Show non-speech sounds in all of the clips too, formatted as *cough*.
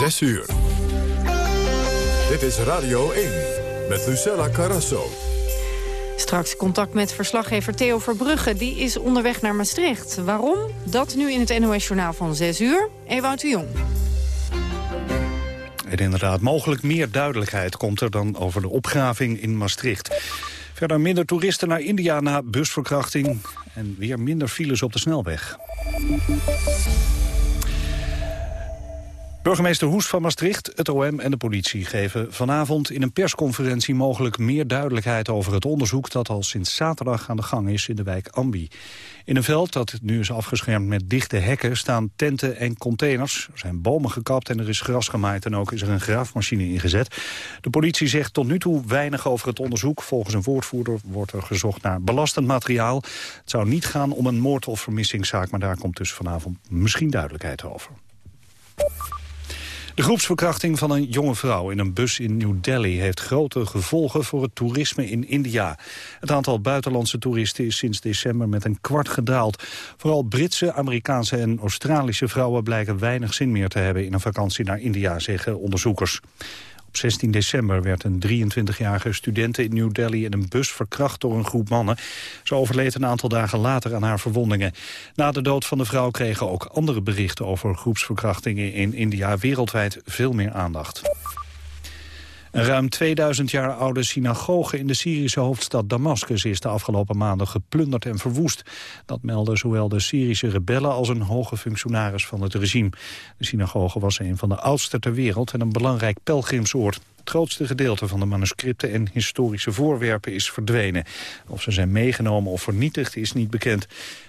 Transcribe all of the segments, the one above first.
6 uur. Dit is Radio 1 met Lucella Carrasso. Straks contact met verslaggever Theo Verbrugge. Die is onderweg naar Maastricht. Waarom? Dat nu in het NOS-journaal van 6 uur. Ewout de Jong. En inderdaad, mogelijk meer duidelijkheid komt er dan over de opgraving in Maastricht. Verder minder toeristen naar India na busverkrachting en weer minder files op de snelweg. Burgemeester Hoes van Maastricht, het OM en de politie geven vanavond in een persconferentie mogelijk meer duidelijkheid over het onderzoek dat al sinds zaterdag aan de gang is in de wijk Ambi. In een veld dat nu is afgeschermd met dichte hekken staan tenten en containers. Er zijn bomen gekapt en er is gras gemaaid en ook is er een graafmachine ingezet. De politie zegt tot nu toe weinig over het onderzoek. Volgens een woordvoerder wordt er gezocht naar belastend materiaal. Het zou niet gaan om een moord- of vermissingszaak, maar daar komt dus vanavond misschien duidelijkheid over. De groepsverkrachting van een jonge vrouw in een bus in New Delhi heeft grote gevolgen voor het toerisme in India. Het aantal buitenlandse toeristen is sinds december met een kwart gedaald. Vooral Britse, Amerikaanse en Australische vrouwen blijken weinig zin meer te hebben in een vakantie naar India, zeggen onderzoekers. Op 16 december werd een 23-jarige student in New Delhi in een bus verkracht door een groep mannen. Ze overleed een aantal dagen later aan haar verwondingen. Na de dood van de vrouw kregen ook andere berichten over groepsverkrachtingen in India wereldwijd veel meer aandacht. Een ruim 2000 jaar oude synagoge in de Syrische hoofdstad Damascus is de afgelopen maanden geplunderd en verwoest. Dat melden zowel de Syrische rebellen als een hoge functionaris van het regime. De synagoge was een van de oudste ter wereld en een belangrijk pelgrimsoord. Grootste gedeelte van de manuscripten en historische voorwerpen is verdwenen. Of ze zijn meegenomen of vernietigd is niet bekend.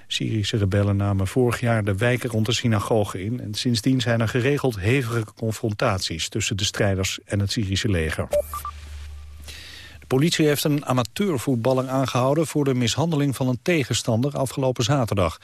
Syrische rebellen namen vorig jaar de wijken rond de synagoge in... en sindsdien zijn er geregeld hevige confrontaties... tussen de strijders en het Syrische leger politie heeft een amateurvoetballer aangehouden... voor de mishandeling van een tegenstander afgelopen zaterdag.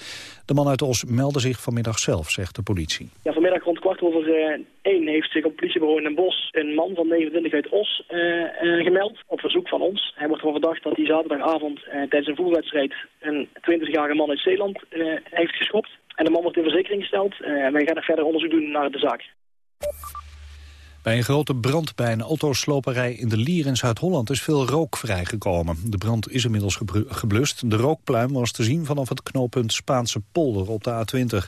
De man uit Os meldde zich vanmiddag zelf, zegt de politie. Ja, vanmiddag rond kwart over uh, één heeft zich op het politiebureau in Den Bosch... een man van 29 uit Os uh, uh, gemeld, op verzoek van ons. Hij wordt ervan verdacht dat hij zaterdagavond tijdens een voerwedstrijd... een 20-jarige man uit Zeeland heeft geschopt. En de man wordt in verzekering gesteld. en wij gaan er verder onderzoek doen naar de zaak. Bij een grote brand bij een autosloperij in de Lier in Zuid-Holland is veel rook vrijgekomen. De brand is inmiddels geblust. De rookpluim was te zien vanaf het knooppunt Spaanse polder op de A20.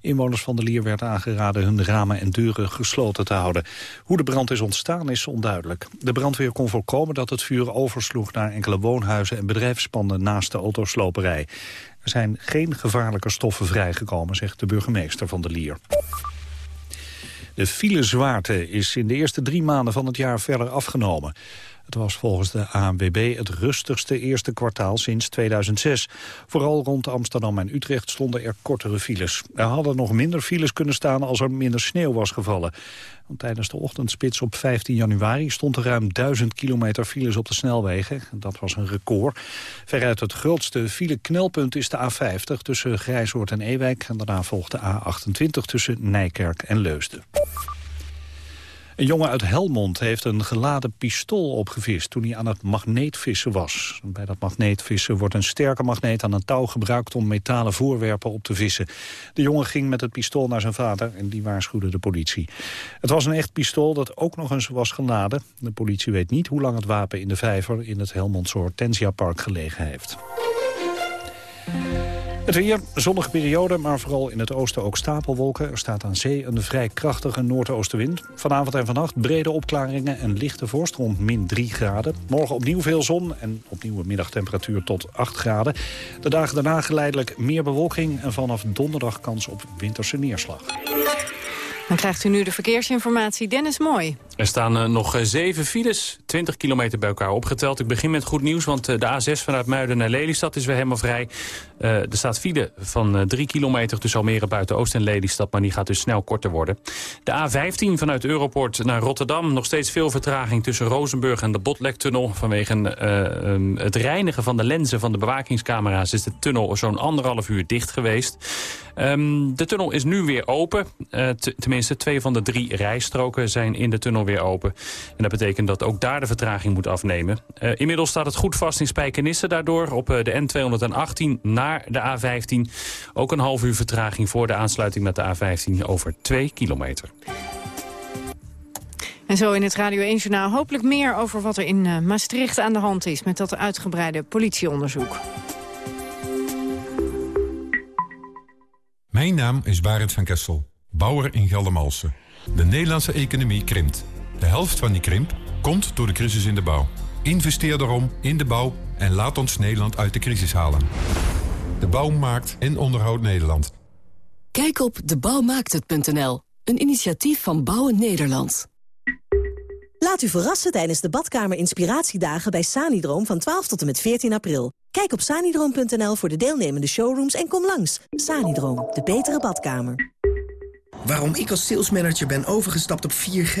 Inwoners van de Lier werd aangeraden hun ramen en deuren gesloten te houden. Hoe de brand is ontstaan is onduidelijk. De brandweer kon voorkomen dat het vuur oversloeg naar enkele woonhuizen en bedrijfspanden naast de autosloperij. Er zijn geen gevaarlijke stoffen vrijgekomen, zegt de burgemeester van de Lier. De filezwaarte is in de eerste drie maanden van het jaar verder afgenomen. Het was volgens de ANWB het rustigste eerste kwartaal sinds 2006. Vooral rond Amsterdam en Utrecht stonden er kortere files. Er hadden nog minder files kunnen staan als er minder sneeuw was gevallen. Want tijdens de ochtendspits op 15 januari stond er ruim 1000 kilometer files op de snelwegen. Dat was een record. Veruit het grootste file-knelpunt is de A50 tussen Grijzoord en Ewijk. En daarna volgt de A28 tussen Nijkerk en Leusden. Een jongen uit Helmond heeft een geladen pistool opgevist toen hij aan het magneetvissen was. Bij dat magneetvissen wordt een sterke magneet aan een touw gebruikt om metalen voorwerpen op te vissen. De jongen ging met het pistool naar zijn vader en die waarschuwde de politie. Het was een echt pistool dat ook nog eens was geladen. De politie weet niet hoe lang het wapen in de vijver in het Helmondse Hortensia Park gelegen heeft. Het weer, zonnige periode, maar vooral in het oosten ook stapelwolken. Er staat aan zee een vrij krachtige noordoostenwind. Vanavond en vannacht brede opklaringen en lichte vorst rond min 3 graden. Morgen opnieuw veel zon en opnieuw een middagtemperatuur tot 8 graden. De dagen daarna geleidelijk meer bewolking en vanaf donderdag kans op winterse neerslag. Dan krijgt u nu de verkeersinformatie. Dennis Mooi. Er staan uh, nog uh, zeven files, 20 kilometer bij elkaar opgeteld. Ik begin met goed nieuws, want uh, de A6 vanuit Muiden naar Lelystad is weer helemaal vrij. er staat file van 3 kilometer tussen Almere Buiten-Oost en Lelystad... maar die gaat dus snel korter worden. De A15 vanuit Europort naar Rotterdam. Nog steeds veel vertraging tussen Rozenburg en de Botlektunnel. Vanwege um, het reinigen van de lenzen van de bewakingscamera's... is de tunnel zo'n anderhalf uur dicht geweest. Um, de tunnel is nu weer open. tenminste, twee van de drie rijstroken zijn in de tunnel weer open. En dat betekent dat ook daar de vertraging moet afnemen. Uh, inmiddels staat het goed vast in Spijkenisse daardoor op uh, de N218 naar de A15. Ook een half uur vertraging voor de aansluiting met de A15 over 2 kilometer. En zo in het Radio 1-journaal hopelijk meer over wat er in uh, Maastricht aan de hand is... met dat uitgebreide politieonderzoek. Mijn naam is Barend van Kessel, bouwer in Geldermalsen. De Nederlandse economie krimpt. De helft van die krimp komt door de crisis in de bouw. Investeer daarom in de bouw en laat ons Nederland uit de crisis halen. De bouw maakt en onderhoudt Nederland. Kijk op debouwmaakthet.nl, een initiatief van Bouwen Nederland. Laat u verrassen tijdens de badkamer inspiratiedagen bij Sanidroom van 12 tot en met 14 april. Kijk op sanidroom.nl voor de deelnemende showrooms en kom langs. Sanidroom, de betere badkamer. Waarom ik als salesmanager ben overgestapt op 4G?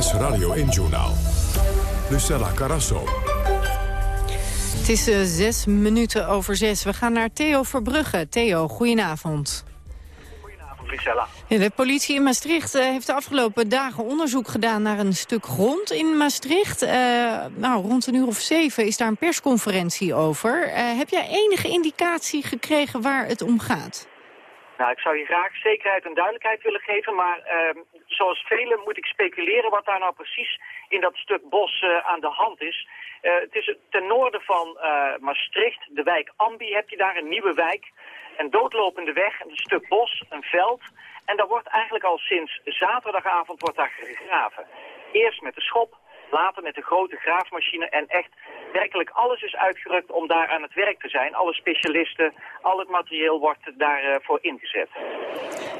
NOS Radio 1-journaal. Lucella Carasso. Het is uh, zes minuten over zes. We gaan naar Theo Verbrugge. Theo, goedenavond. Goedenavond, Lucella. De politie in Maastricht uh, heeft de afgelopen dagen onderzoek gedaan naar een stuk grond in Maastricht. Uh, nou, rond een uur of zeven is daar een persconferentie over. heb jij enige indicatie gekregen waar het om gaat? Nou, ik zou je graag zekerheid en duidelijkheid willen geven, maar ehm, zoals velen moet ik speculeren wat daar nou precies in dat stuk bos aan de hand is. Uh, het is ten noorden van uh, Maastricht, de wijk Ambi, heb je daar een nieuwe wijk. Een doodlopende weg, een stuk bos, een veld. En daar wordt eigenlijk al sinds zaterdagavond wordt daar gegraven. Eerst met de schop, later met de grote graafmachine en echt werkelijk alles is uitgerukt om daar aan het werk te zijn. Alle specialisten, al het materieel wordt daarvoor uh, ingezet.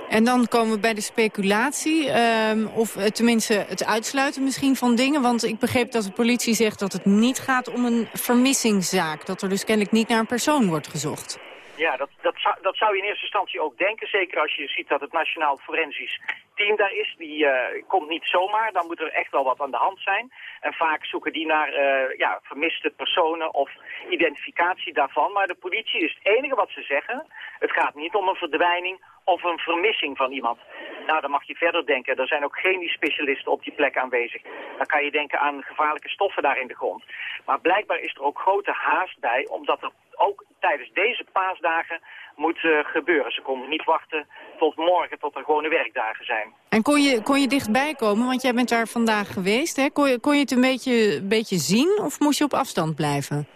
En dan komen we bij de speculatie, um, of uh, tenminste het uitsluiten misschien van dingen. Want ik begreep dat de politie zegt dat het niet gaat om een vermissingszaak. Dat er dus kennelijk niet naar een persoon wordt gezocht. Ja, dat, dat, zou, dat zou je in eerste instantie ook denken. Zeker als je ziet dat het Nationaal Forensisch team daar is. Die uh, komt niet zomaar. Dan moet er echt wel wat aan de hand zijn. En vaak zoeken die naar uh, ja, vermiste personen of identificatie daarvan. Maar de politie is het enige wat ze zeggen. Het gaat niet om een verdwijning of een vermissing van iemand. Nou, dan mag je verder denken. Er zijn ook geen specialisten op die plek aanwezig. Dan kan je denken aan gevaarlijke stoffen daar in de grond. Maar blijkbaar is er ook grote haast bij, omdat er ook tijdens deze paasdagen moet uh, gebeuren. Ze konden niet wachten tot morgen, tot er gewone werkdagen zijn. En kon je, kon je dichtbij komen? Want jij bent daar vandaag geweest. Hè? Kon, je, kon je het een beetje, beetje zien of moest je op afstand blijven?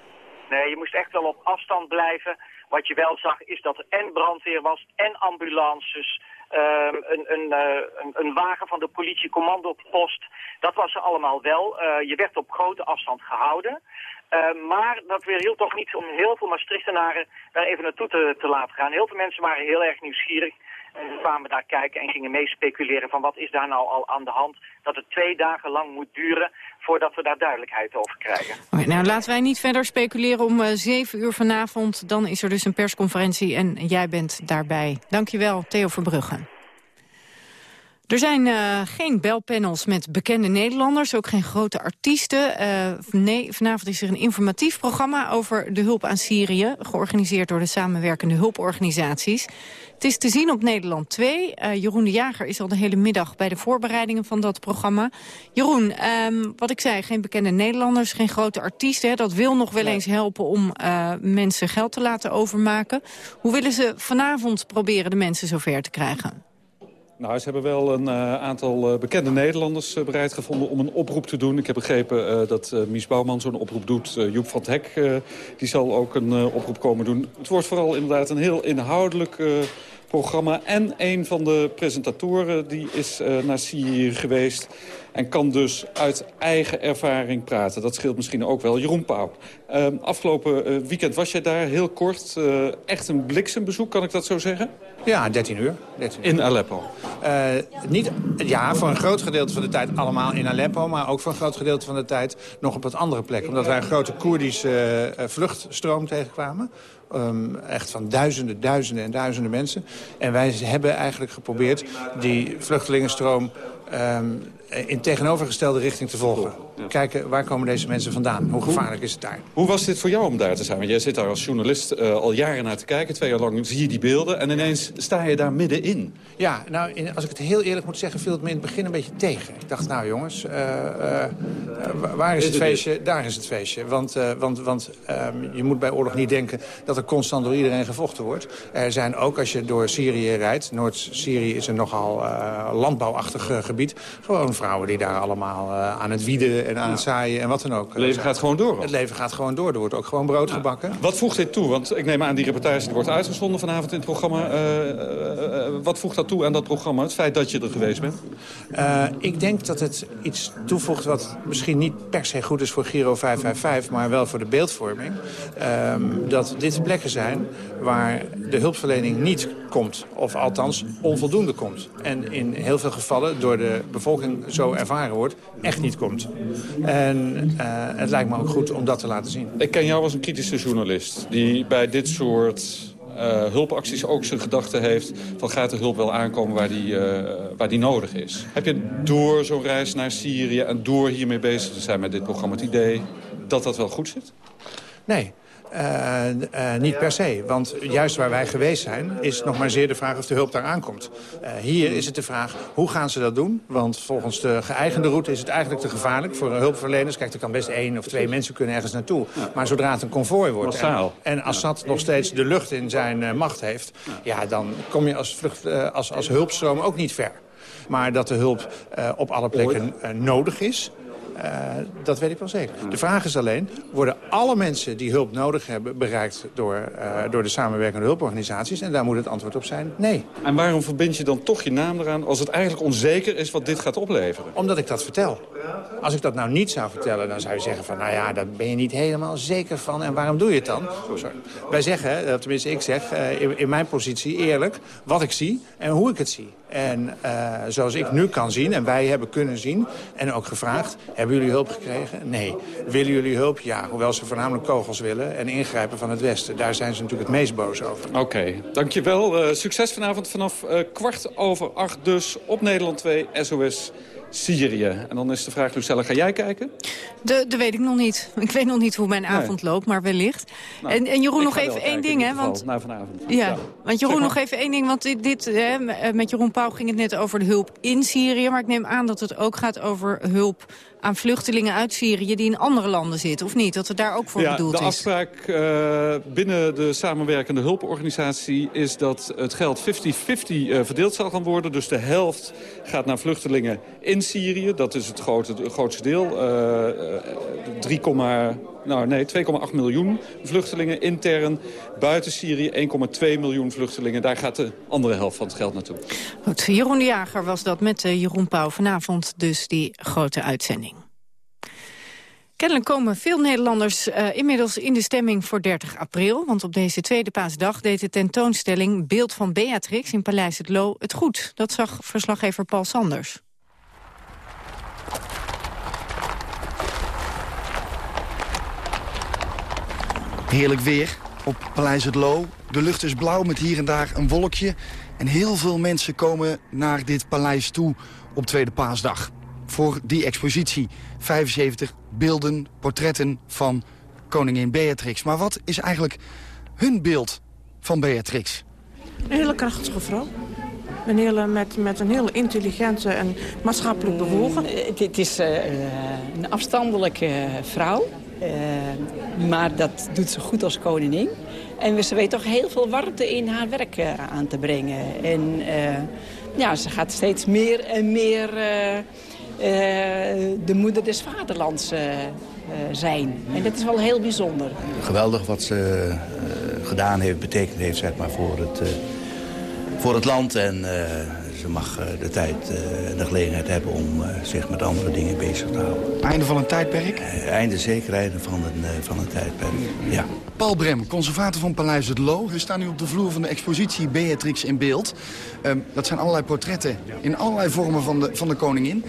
Nee, je moest echt wel op afstand blijven. Wat je wel zag is dat er en brandweer was en ambulances... Uh, een, een, uh, een, een, wagen van de politiecommandopost. Dat was er allemaal wel. Uh, je werd op grote afstand gehouden. Uh, maar dat weerhield toch niet om heel veel Maastrichtenaren daar even naartoe te, te laten gaan. Heel veel mensen waren heel erg nieuwsgierig. En ze kwamen daar kijken en gingen mee speculeren van wat is daar nou al aan de hand. Dat het twee dagen lang moet duren voordat we daar duidelijkheid over krijgen. Okay, nou, laten wij niet verder speculeren om uh, zeven uur vanavond. Dan is er dus een persconferentie en jij bent daarbij. Dankjewel, Theo Verbrugge. Er zijn uh, geen belpanels met bekende Nederlanders, ook geen grote artiesten. Uh, nee, vanavond is er een informatief programma over de hulp aan Syrië... georganiseerd door de samenwerkende hulporganisaties. Het is te zien op Nederland 2. Uh, Jeroen de Jager is al de hele middag bij de voorbereidingen van dat programma. Jeroen, um, wat ik zei, geen bekende Nederlanders, geen grote artiesten. Hè, dat wil nog wel eens helpen om mensen geld te laten overmaken. Hoe willen ze vanavond proberen de mensen zover te krijgen? Nou, ze hebben wel een uh, aantal uh, bekende Nederlanders uh, bereid gevonden om een oproep te doen. Ik heb begrepen dat Mies Bouwman zo'n oproep doet. Joep van het Hek die zal ook een oproep komen doen. Het wordt vooral inderdaad een heel inhoudelijk programma. En een van de presentatoren die is naar Syrië geweest. En kan dus uit eigen ervaring praten. Dat scheelt misschien ook wel. Jeroen Pauw, ehm, afgelopen eh, weekend was jij daar heel kort. Uh, echt een bliksembezoek, kan ik dat zo zeggen? Ja, 13 uur. 13 In Aleppo? Uh, niet, ja, voor een groot gedeelte van de tijd allemaal in Aleppo... maar ook voor een groot gedeelte van de tijd nog op wat andere plekken. Omdat wij een grote Koerdische vluchtstroom tegenkwamen. Um, echt van duizenden, duizenden en duizenden mensen. En wij hebben eigenlijk geprobeerd die vluchtelingenstroom um, in tegenovergestelde richting te volgen. Kijken, waar komen deze mensen vandaan? Hoe gevaarlijk is het daar? Hoe was dit voor jou om daar te zijn? Want jij zit daar als journalist uh, al jaren naar te kijken. Twee jaar lang zie je die beelden en ineens sta je daar middenin. Ja, nou, in, als ik het heel eerlijk moet zeggen... viel het me in het begin een beetje tegen. Ik dacht, nou jongens, uh, uh, waar is het feestje? Daar is het feestje. Want, want, want um, je moet bij oorlog niet denken dat er constant door iedereen gevochten wordt. Er zijn ook, als je door Syrië rijdt... Noord-Syrië is een nogal landbouwachtig gebied... gewoon vrouwen die daar allemaal uh, aan het wieden en aan het zaaien en wat dan ook. Het leven gaat gewoon door? Het leven gaat gewoon door. Er wordt ook gewoon brood gebakken. Wat voegt dit toe? Want ik neem aan die reportage die wordt uitgezonden vanavond in het programma. Uh, uh, wat voegt dat toe aan dat programma? Het feit dat je er geweest bent? ik denk dat het iets toevoegt wat misschien niet per se goed is voor Giro 555... maar wel voor de beeldvorming. Ehm, dat dit plekken zijn waar de hulpverlening niet komt. Of althans onvoldoende komt. En in heel veel gevallen door de bevolking zo ervaren wordt, echt niet komt. En uh, het lijkt me ook goed om dat te laten zien. Ik ken jou als een kritische journalist die bij dit soort uh, hulpacties ook zijn gedachte heeft... van gaat de hulp wel aankomen waar die, uh, waar die nodig is. Heb je door zo'n reis naar Syrië en door hiermee bezig te zijn met dit programma... het idee dat dat wel goed zit? Nee, uh, uh, niet per se. Want juist waar wij geweest zijn, is nog maar zeer de vraag of de hulp daar aankomt. Uh, hier is het de vraag, hoe gaan ze dat doen? Want volgens de geëigende route is het eigenlijk te gevaarlijk voor hulpverleners. Kijk, er kan best één of twee mensen kunnen ergens naartoe. Maar zodra het een konvooi wordt en, en Assad nog steeds de lucht in zijn macht heeft... ja, dan kom je als, vlucht, als, als hulpstroom ook niet ver. Maar dat de hulp op alle plekken nodig is... Uh, dat weet ik wel zeker. De vraag is alleen, worden alle mensen die hulp nodig hebben... bereikt door, uh, door de samenwerkende hulporganisaties? En daar moet het antwoord op zijn, nee. En waarom verbind je dan toch je naam eraan... als het eigenlijk onzeker is wat dit gaat opleveren? Omdat ik dat vertel. Als ik dat nou niet zou vertellen, dan zou je zeggen van... nou ja, daar ben je niet helemaal zeker van. En waarom doe je het dan? Sorry. Wij zeggen, tenminste ik zeg, in mijn positie eerlijk... wat ik zie en hoe ik het zie. En uh, zoals ik nu kan zien, en wij hebben kunnen zien... en ook gevraagd, hebben jullie hulp gekregen? Nee. Willen jullie hulp? Ja. Hoewel ze voornamelijk kogels willen en ingrijpen van het Westen. Daar zijn ze natuurlijk het meest boos over. Oké, dankjewel. Uh, succes vanavond vanaf uh, kwart over acht dus op Nederland 2 SOS Syrië. En dan is de vraag, Lucella, ga jij kijken? De, de weet ik nog niet. Ik weet nog niet hoe mijn avond nee. loopt, maar wellicht. Nou, en, en Jeroen, nog even één ding, hè? Want, nou, vanavond. Ja, ja. want Jeroen, nog even één ding. Want dit, dit hè, met Jeroen Pauw ging het net over de hulp in Syrië. Maar ik neem aan dat het ook gaat over hulp aan vluchtelingen uit Syrië die in andere landen zitten, of niet? Dat het daar ook voor ja, bedoeld is? de afspraak uh, binnen de samenwerkende hulporganisatie is dat het geld 50-50 uh, verdeeld zal gaan worden. Dus de helft gaat naar vluchtelingen in Syrië. Dat is het, grote, het grootste deel. Uh, 3, nou, nee, 2,8 miljoen vluchtelingen intern. Buiten Syrië 1,2 miljoen vluchtelingen. Daar gaat de andere helft van het geld naartoe. Jeroen de Jager was dat met uh, Jeroen Pauw. Vanavond dus die grote uitzending. Kennelijk komen veel Nederlanders uh, inmiddels in de stemming voor 30 april. Want op deze tweede paasdag deed de tentoonstelling Beeld van Beatrix in Paleis het Loo het goed. Dat zag verslaggever Paul Sanders. Heerlijk weer op Paleis het Loo. De lucht is blauw met hier en daar een wolkje. En heel veel mensen komen naar dit paleis toe op Tweede Paasdag. Voor die expositie 75 beelden, portretten van koningin Beatrix. Maar wat is eigenlijk hun beeld van Beatrix? Een hele krachtige vrouw. Een hele, met, met een hele intelligente en maatschappelijk bewogen. Het is uh, een afstandelijke vrouw. Uh, maar dat doet ze goed als koningin. En ze weet toch heel veel warmte in haar werk uh, aan te brengen. En uh, ja, ze gaat steeds meer en meer de moeder des vaderlands zijn. En dat is wel heel bijzonder. Geweldig wat ze gedaan heeft, betekend heeft zeg maar, voor, het, voor het land. En ze mag de tijd en de gelegenheid hebben om zich met andere dingen bezig te houden. Einde van een tijdperk? einde zeker, einde van een, van een tijdperk, ja. Paul Brem, conservator van Paleis het Loo. We staan nu op de vloer van de expositie Beatrix in beeld. Ehm, dat zijn allerlei portretten in allerlei vormen van de, van de koningin.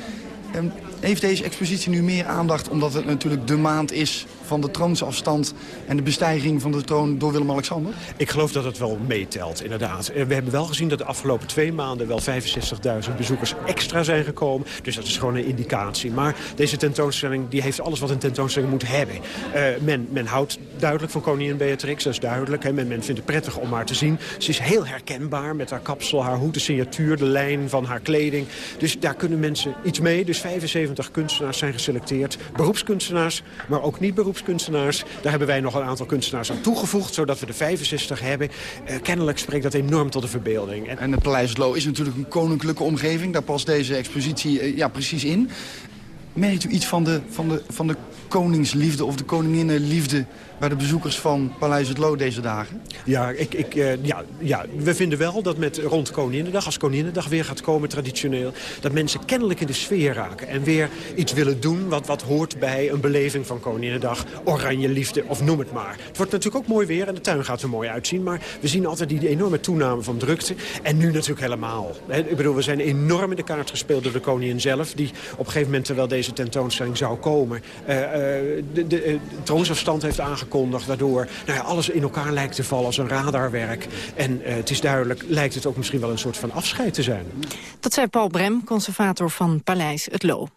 Um, heeft deze expositie nu meer aandacht omdat het natuurlijk de maand is van de troonsafstand en de bestijging van de troon door Willem-Alexander? Ik geloof dat het wel meetelt, inderdaad. Eh, we hebben wel gezien dat de afgelopen twee maanden wel 65.000 bezoekers extra zijn gekomen. Dus dat is gewoon een indicatie. Maar deze tentoonstelling die heeft alles wat een tentoonstelling moet hebben. Uh, men, men houdt duidelijk van koningin Beatrix, dat is duidelijk. Hè. Men, men vindt het prettig om haar te zien. Ze is heel herkenbaar met haar kapsel, haar hoed, de signatuur, de lijn van haar kleding. Dus daar kunnen mensen iets mee. Dus 75 kunstenaars zijn geselecteerd. Beroepskunstenaars, maar ook niet beroepskunstenaars kunstenaars. Daar hebben wij nog een aantal kunstenaars aan toegevoegd, zodat we de 65 hebben. Uh, kennelijk spreekt dat enorm tot de verbeelding. En, het Paleis Loo is natuurlijk een koninklijke omgeving. Daar past deze expositie uh, ja, precies in. Merkt u iets van de, van, de, van de koningsliefde of de koninginnenliefde bij de bezoekers van Paleis het Loo deze dagen? Ja, ik, ik, uh, ja, ja, we vinden wel dat met rond Koninginnedag, als Koninginnedag weer gaat komen traditioneel... dat mensen kennelijk in de sfeer raken en weer iets willen doen... wat, wat hoort bij een beleving van Koninginnedag, oranje liefde of noem het maar. Het wordt natuurlijk ook mooi weer en de tuin gaat er mooi uitzien... maar we zien altijd die enorme toename van drukte. En nu natuurlijk helemaal. Ik bedoel, we zijn enorm in de kaart gespeeld door de koningin zelf... die op een gegeven moment, terwijl deze tentoonstelling zou komen... Uh, uh, de, troonsafstand heeft aangekondigd aangekondigd... waardoor nou alles in elkaar lijkt te vallen als een radarwerk. En uh, het is duidelijk, lijkt het ook misschien wel een soort van afscheid te zijn. Dat zei Paul Brem, conservator van Paleis Het Loo.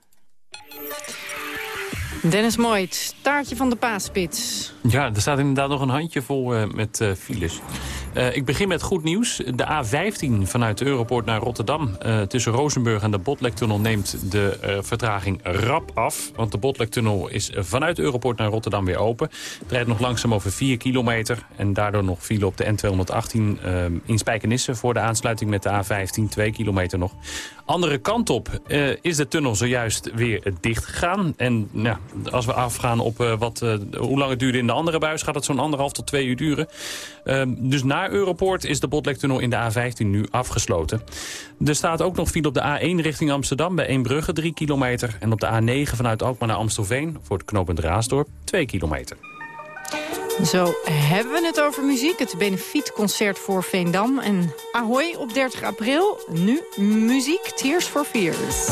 Dennis Mooit, taartje van de paaspits. Ja, er staat inderdaad nog een handje vol uh, met uh, files. Uh, ik begin met goed nieuws. De A15 vanuit de Europoort naar Rotterdam... Tussen Rozenburg en de Botlektunnel neemt de vertraging rap af. Want de Botlektunnel is vanuit Europoort naar Rotterdam weer open. Het rijdt nog langzaam over 4 kilometer. En daardoor nog file op de N218 in Spijkenisse... voor de aansluiting met de A15, 2 kilometer nog. Andere kant op is de tunnel zojuist weer dicht gegaan. En nou, als we afgaan op wat, hoe lang het duurde in de andere buis... gaat het zo'n anderhalf tot twee uur duren. dus na Europoort is de Botlektunnel in de A15 nu afgesloten. Er staat ook nog file op de A1 richting Amsterdam bij Eembrugge 3 kilometer. En op de A9 vanuit Alkmaar naar Amstelveen voor het knooppunt Raasdorp 2 kilometer. Zo hebben we het over muziek. Het benefietconcert voor Veendam. En Ahoy op 30 april. Nu muziek Tears for Fears.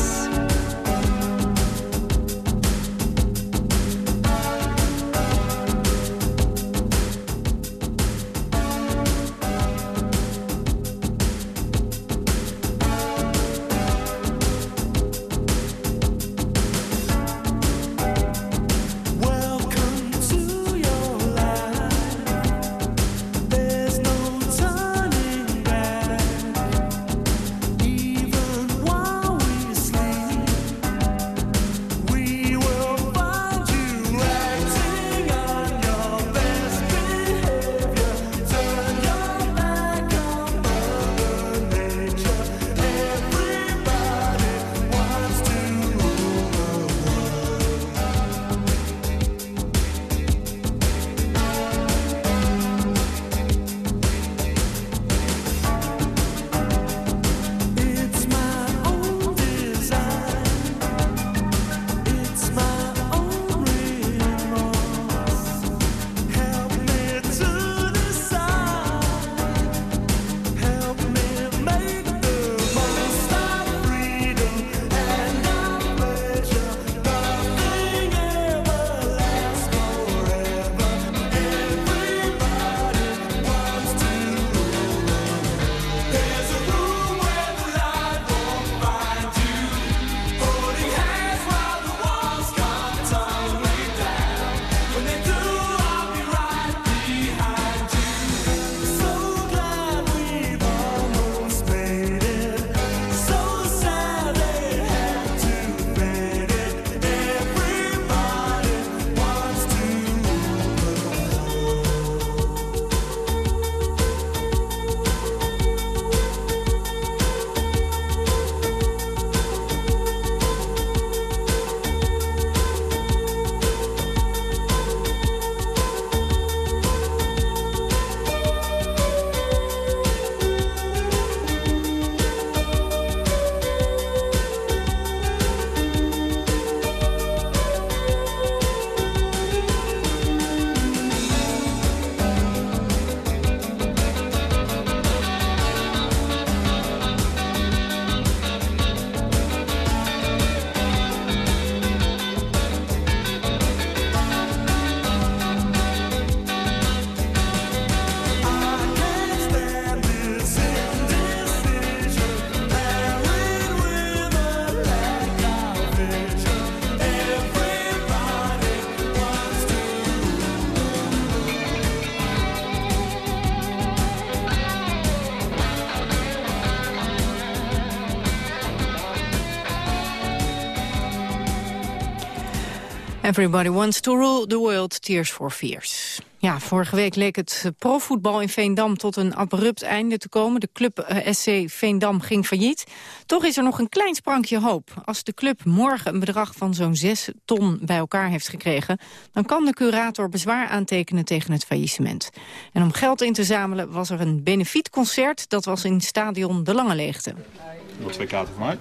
Everybody wants to rule the world, Tears for Fears. Ja, vorige week leek het profvoetbal in Veendam tot een abrupt einde te komen. De club eh, SC Veendam ging failliet. Toch is er nog een klein sprankje hoop. Als de club morgen een bedrag van zo'n 6 ton bij elkaar heeft gekregen... dan kan de curator bezwaar aantekenen tegen het faillissement. En om geld in te zamelen was er een benefietconcert... dat was in stadion De Lange Leegte. Nog twee kaarten voor mij.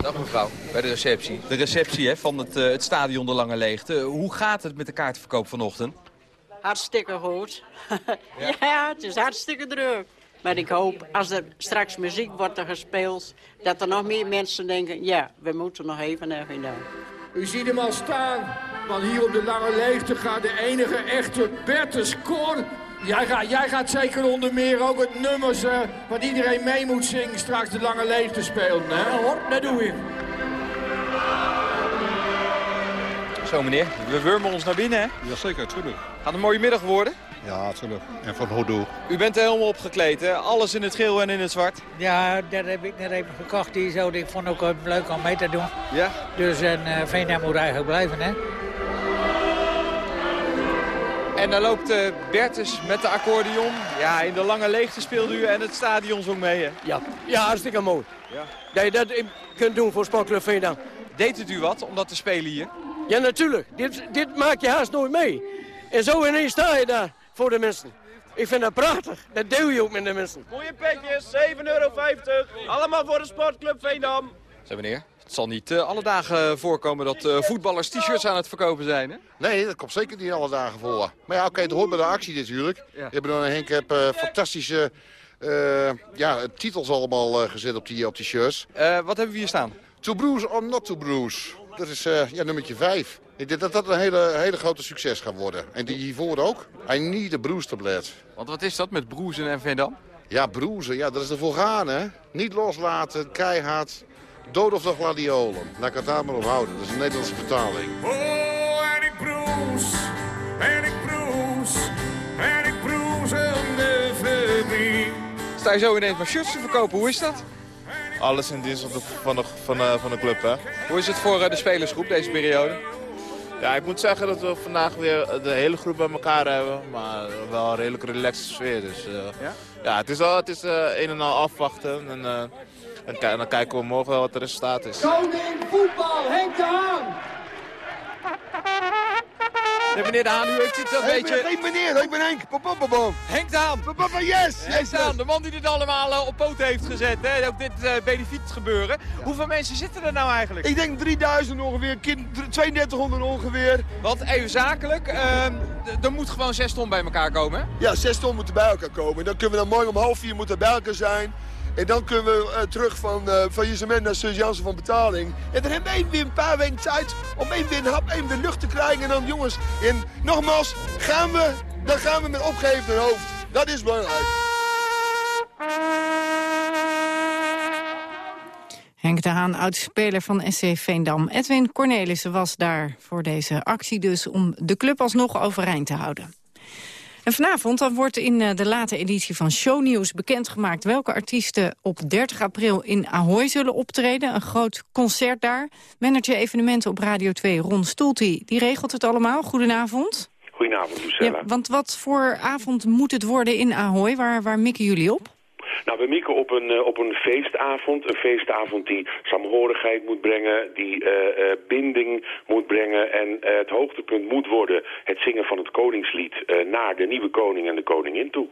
Dag mevrouw, bij de receptie. De receptie hè, van het, uh, het stadion De Lange Leegte. Hoe gaat het met de kaartverkoop vanochtend? Hartstikke goed. *laughs* ja. ja, het is hartstikke druk. Maar ik hoop, als er straks muziek wordt er gespeeld... dat er nog meer mensen denken, ja, we moeten nog even naar gedaan. U ziet hem al staan, want hier op de Lange Leegte gaat de enige echte Bertus Korn... Jij gaat, jij gaat zeker onder meer ook het nummers uh, wat iedereen mee moet zingen straks de Lange Leegte spelen, hè? Ja hoor, dat doe ik. Zo meneer, we wurmen ons naar binnen hè? Jazeker, natuurlijk. Gaat een mooie middag worden? Ja, natuurlijk. En van Hodo. U bent er helemaal opgekleed hè? Alles in het geel en in het zwart? Ja, dat heb ik net even gekocht. Die zo, ik vond ook leuk om mee te doen. Ja? Dus een uh, moet eigenlijk blijven hè? En dan loopt uh, Bertus met de accordeon. Ja, in de lange leegte speelde u en het stadion zong mee hè? Ja, ja hartstikke mooi. Ja. Dat je dat kunt doen voor Sportclub Veendam. Deed het u wat om dat te spelen hier? Ja, natuurlijk. Dit, dit maak je haast nooit mee. En zo ineens sta je daar voor de mensen. Ik vind dat prachtig. Dat deel je ook met de mensen. Mooie petjes, 7,50 euro. Allemaal voor de sportclub Veendam. Zo meneer, het zal niet uh, alle dagen voorkomen dat uh, voetballers t-shirts aan het verkopen zijn, hè? Nee, dat komt zeker niet alle dagen voor. Maar ja, oké, okay, het hoort bij de actie natuurlijk. Ja. Hebben dan Henk heb uh, fantastische ja, titels allemaal gezet op die, op die shirts. wat hebben we hier staan? To Bruce or Not To Bruce. Dat is uh, ja, nummertje 5. Ik denk dat dat een hele, hele grote succes gaat worden. En die hiervoor ook. I need a bruise tablet. Want wat is dat met broezen en Veendam? Ja, broezen. Ja, dat is ervoor gaan, hè. Niet loslaten, keihard. Dood of de gladiolen. Laat ik het daar maar op houden. Dat is een Nederlandse vertaling. Oh, en ik broes. En ik broes. En ik broes en de verbie. Sta je zo ineens maar shirts te verkopen. Hoe is dat? Alles in dienst van de, van de, van de, van de club, hè. Hoe is het voor uh, de spelersgroep deze periode? Ja, ik moet zeggen dat we vandaag weer de hele groep bij elkaar hebben. Maar wel een redelijk relaxed sfeer. Dus uh, ja? ja, het is, al, het is uh, een en al afwachten. En, uh, en, en, dan kijken we morgen wel wat het resultaat is. Koning voetbal, Henk de Haan! Nee, meneer De Haan, u heeft het een hey, beetje... Nee, meneer, ik ben Henk. Papapapam. Henk De Haan. Papa, yes. Henk De Haan, de man die dit allemaal uh, op poten heeft gezet. Hè? Ook dit uh, benefiet gebeuren. Ja. Hoeveel mensen zitten er nou eigenlijk? Ik denk 3000 ongeveer, 3200 ongeveer. Want even zakelijk, uh, er moet gewoon 6 ton bij elkaar komen, hè? Ja, 6 ton moeten bij elkaar komen. Dan kunnen we dan mooi om half vier moeten bij elkaar zijn. En dan kunnen we uh, terug van uh, faillissement naar Jansen van betaling. En dan hebben we weer een paar weken tijd om even weer een hap, even de lucht te krijgen. En dan jongens, en nogmaals, gaan we, dan gaan we met opgeheven hoofd. Dat is belangrijk. Henk de Haan, oud-speler van SC Veendam. Edwin Cornelissen was daar voor deze actie dus om de club alsnog overeind te houden. En vanavond dan wordt in de late editie van Shownieuws bekendgemaakt... welke artiesten op 30 april in Ahoy zullen optreden. Een groot concert daar. Manager evenementen op Radio 2, Ron Stoelty, die regelt het allemaal. Goedenavond. Goedenavond, Lucella. Ja, want wat voor avond moet het worden in Ahoy? Waar, waar mikken jullie op? Nou, we mikken op een, uh, op een feestavond. Een feestavond die saamhorigheid moet brengen, die uh, uh, binding moet brengen. En het hoogtepunt moet worden het zingen van het koningslied naar de nieuwe koning en de koningin toe.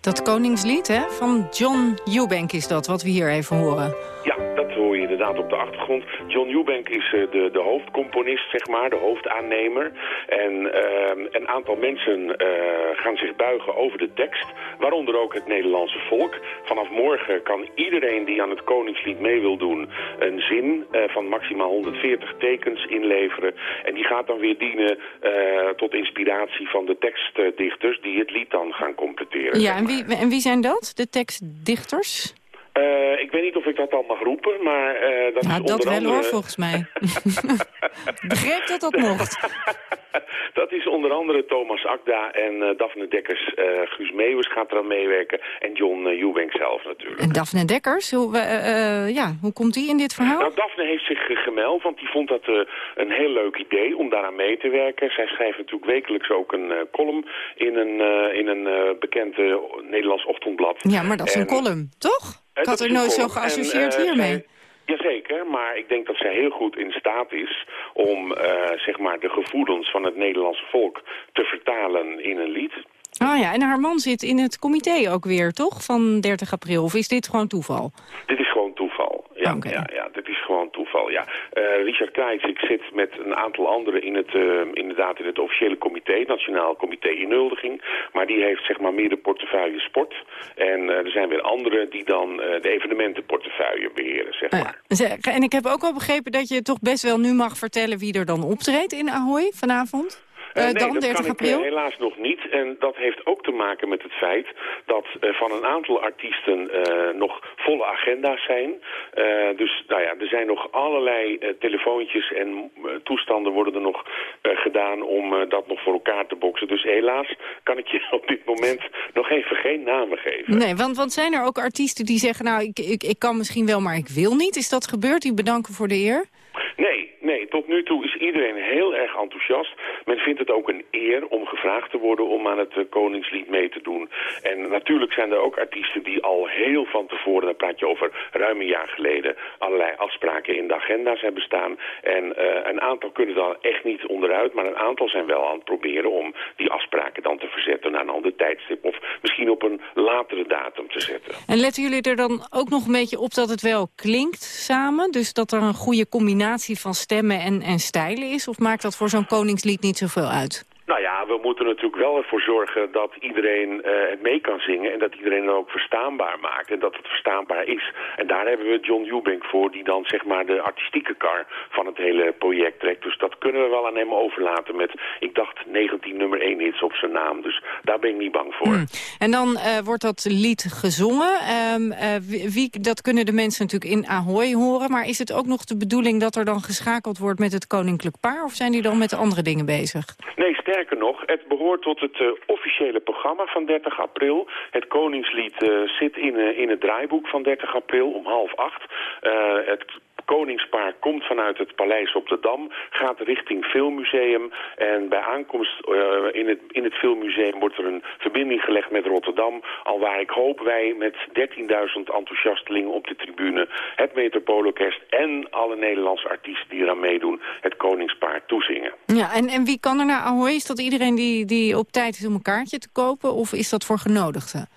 Dat koningslied, hè? Van John Eubank is dat, wat we hier even horen. Ja, dat hoor je inderdaad op de achtergrond. John Eubank is uh, de, de hoofdcomponist, zeg maar, de hoofdaannemer. En uh, een aantal mensen uh, gaan zich buigen over de tekst, waaronder ook het Nederlandse volk. Vanaf morgen kan iedereen die aan het Koningslied mee wil doen een zin van maximaal 140 tekens inleveren. En die gaat dan weer dienen tot inspiratie van de tekstdichters die het lied dan gaan completeren. Ja, en wie, en wie zijn dat, de tekstdichters? Eh, ik weet niet of ik dat al mag roepen, maar uh, dat ja, is dat onder wel andere... hoor, volgens mij. *laughs* Begreep dat dat mocht. *laughs* dat is onder andere Thomas Akda en uh, Daphne Dekkers. Guus Meeuwis gaat eraan meewerken en John Eubank zelf natuurlijk. En Daphne Dekkers, hoe, ja, hoe komt die in dit verhaal? Nou, Daphne heeft zich gemeld, want die vond dat een heel leuk idee om daaraan mee te werken. Zij schrijft natuurlijk wekelijks ook een column in een, in een bekend Nederlands ochtendblad. Ja, maar dat is en, een column, toch? Ik had er nooit zo geassocieerd en, uh, hiermee. Jazeker, maar ik denk dat zij heel goed in staat is om uh, zeg maar de gevoelens van het Nederlandse volk te vertalen in een lied. Ah ja, en haar man zit in het comité ook weer, toch? Van 30 april. Of is dit gewoon toeval? Dit is gewoon toeval. Ja, okay. ja, ja, dit is gewoon toeval, ja. Uh, Richard Krijts, ik zit met een aantal anderen in het, uh, inderdaad in het officiële comité, het Nationaal Comité Inhuldiging. Maar die heeft zeg maar meer de portefeuille sport. En uh, er zijn weer anderen die dan de evenementenportefeuille beheren, zeg maar. Ja, en ik heb ook al begrepen dat je toch best wel nu mag vertellen wie er dan optreedt in Ahoy vanavond? Uh, nee, dan, dat 30 kan april? ik uh, helaas nog niet. En dat heeft ook te maken met het feit dat uh, van een aantal artiesten agenda's zijn. dus nou ja, er zijn nog allerlei telefoontjes en toestanden worden er nog gedaan om dat nog voor elkaar te boksen. Dus helaas kan ik je *laughs* op dit moment nog even geen namen geven. Nee, want, want zijn er ook artiesten die zeggen, nou, ik, ik, ik kan misschien wel, maar ik wil niet? Is dat gebeurd? Die bedanken voor de eer? Nee, tot nu toe is iedereen heel erg enthousiast. Men vindt het ook een eer om gevraagd te worden om aan het uh, Koningslied mee te doen. En natuurlijk zijn er ook artiesten die al heel van tevoren, dan praat je over ruim een jaar geleden, allerlei afspraken in de agenda's hebben staan. En uh, een aantal kunnen dan echt niet onderuit, maar een aantal zijn wel aan het proberen om die afspraken dan te verzetten naar een ander tijdstip. Of misschien op een latere datum te zetten. En letten jullie er dan ook nog een beetje op dat het wel klinkt samen? Dus dat er een goede combinatie van stemmen en, en stijlen is? Of maakt dat voor zo'n koningslied niet zoveel uit? Nou ja, we moeten natuurlijk wel ervoor zorgen dat iedereen uh, het mee kan zingen... en dat iedereen het ook verstaanbaar maakt en dat het verstaanbaar is. En daar hebben we John Eubank voor, die dan zeg maar de artistieke kar van het hele project trekt. Dus dat kunnen we wel aan hem overlaten met, ik dacht, 19 nummer 1 hits op zijn naam. Dus daar ben ik niet bang voor. Hmm. En dan uh, wordt dat lied gezongen. Um, uh, wie, dat kunnen de mensen natuurlijk in Ahoy horen. Maar is het ook nog de bedoeling dat er dan geschakeld wordt met het koninklijk paar? Of zijn die dan met andere dingen bezig? Nee, sterker nog, het behoort tot het uh, officiële programma van 30 april. Het Koningslied uh, zit in, uh, in het draaiboek van 30 april om half acht. het koningspaar komt vanuit het paleis op de Dam, gaat richting Filmmuseum. En bij aankomst in, het, in het Filmmuseum wordt er een verbinding gelegd met Rotterdam. Al waar ik hoop wij met 13.000 enthousiastelingen op de tribune, het Metropoolorkest en alle Nederlandse artiesten die eraan meedoen, het koningspaar toezingen. Ja, en, en wie kan er naar Ahoy? Is dat iedereen die, die op tijd is om een kaartje te kopen? Of is dat voor genodigden?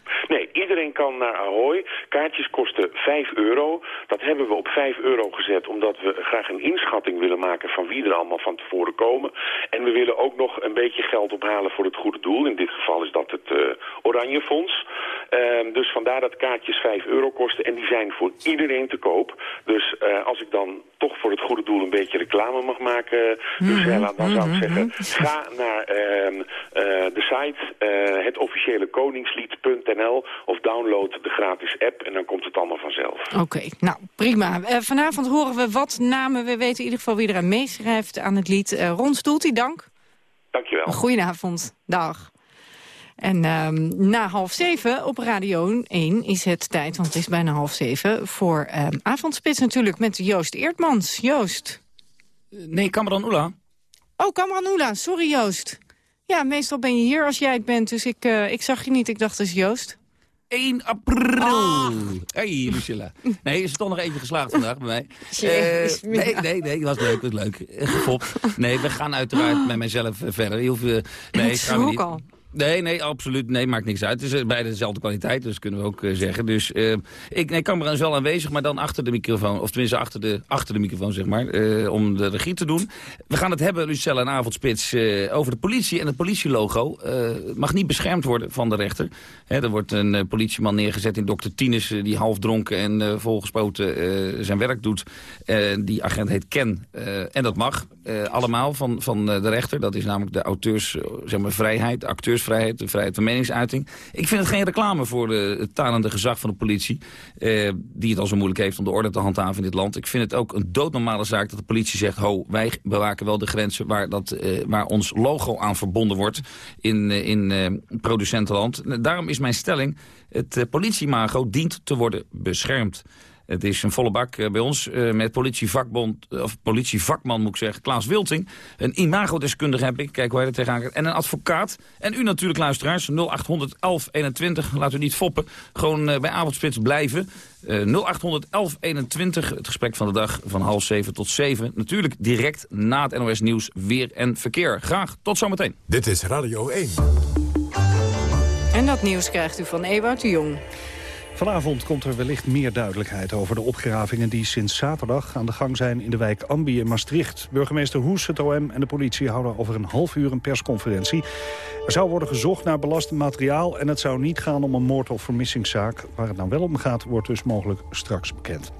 Kan naar Ahoy. Kaartjes kosten 5 euro. Dat hebben we op 5 euro gezet omdat we graag een inschatting willen maken van wie er allemaal van tevoren komen. En we willen ook nog een beetje geld ophalen voor het goede doel. In dit geval is dat het uh, Oranje Fonds. Uh, dus vandaar dat kaartjes 5 euro kosten en die zijn voor iedereen te koop. Dus uh, als ik dan toch voor het goede doel een beetje reclame mag maken, Lucella, dan zou ik zeggen, ga naar de site, het officiële koningslied.nl of download de gratis app en dan komt het allemaal vanzelf. Oké, okay, nou prima. Uh, vanavond horen we wat namen. We weten in ieder geval wie er aan meeschrijft aan het lied. Uh, Ron Stoeltie, dank. Dankjewel. Goedenavond. Dag. En uh, na half zeven op Radio 1 is het tijd, want het is bijna half zeven... voor uh, avondspits natuurlijk met Joost Eertmans. Joost. Nee, Cameron Oela. Oh, Cameron Oela. Sorry, Joost. Ja, meestal ben je hier als jij het bent, dus ik, uh, ik zag je niet. Ik dacht, dat is Joost. 1 april. Ah. Hey, Lucilla. Nee, is er toch nog eentje geslaagd vandaag bij mij? *laughs* Uh, nee, nee, nee, was leuk, was leuk. Gefopt. Nee, we gaan uiteraard met mijzelf verder. Heel veel, nee, dat gaan we niet. Nee, nee, absoluut. Nee, maakt niks uit. Het is beide dezelfde kwaliteit, dus kunnen we ook uh, zeggen. Dus uh, ik, nee, Cameron is wel aanwezig, maar dan achter de microfoon. Of tenminste achter de, achter de microfoon, zeg maar. Uh, om de regie te doen. We gaan het hebben, Lucella en Avondspits, over de politie. En het politielogo mag niet beschermd worden van de rechter. Hè, er wordt een politieman neergezet in Dr. Tinus, die half dronken en volgespoten zijn werk doet. die agent heet Ken. en dat mag allemaal van, van de rechter. Dat is namelijk de auteurs, zeg maar, vrijheid, acteurs persvrijheid, de vrijheid van meningsuiting. Ik vind het geen reclame voor de, het talende gezag van de politie... Eh, die het al zo moeilijk heeft om de orde te handhaven in dit land. Ik vind het ook een doodnormale zaak dat de politie zegt... ho, wij bewaken wel de grenzen waar, dat, eh, waar ons logo aan verbonden wordt in, uh, in producentenland. Daarom is mijn stelling, het politiemago dient te worden beschermd. Het is een volle bak eh, bij ons uh, met politievakbond, of politievakman moet ik zeggen, Klaas Wilting. Een imagodeskundige heb ik, kijk hoe hij er tegenaan kijkt. En een advocaat. En u natuurlijk luisteraars, 0800 1121. Laten we niet foppen, gewoon bij Avondspits blijven. 0800 1121, het gesprek van de dag van half zeven tot zeven. Natuurlijk direct na het NOS Nieuws, weer en verkeer. Graag, tot zometeen. Dit is Radio 1. En dat nieuws krijgt u van Ewout de Jong. Vanavond komt er wellicht meer duidelijkheid over de opgravingen die sinds zaterdag aan de gang zijn in de wijk Ambi in Maastricht. Burgemeester Hoes, het OM en de politie houden over een half uur een persconferentie. Er zou worden gezocht naar belastend materiaal en het zou niet gaan om een moord- of vermissingszaak. Waar het nou wel om gaat, wordt dus mogelijk straks bekend.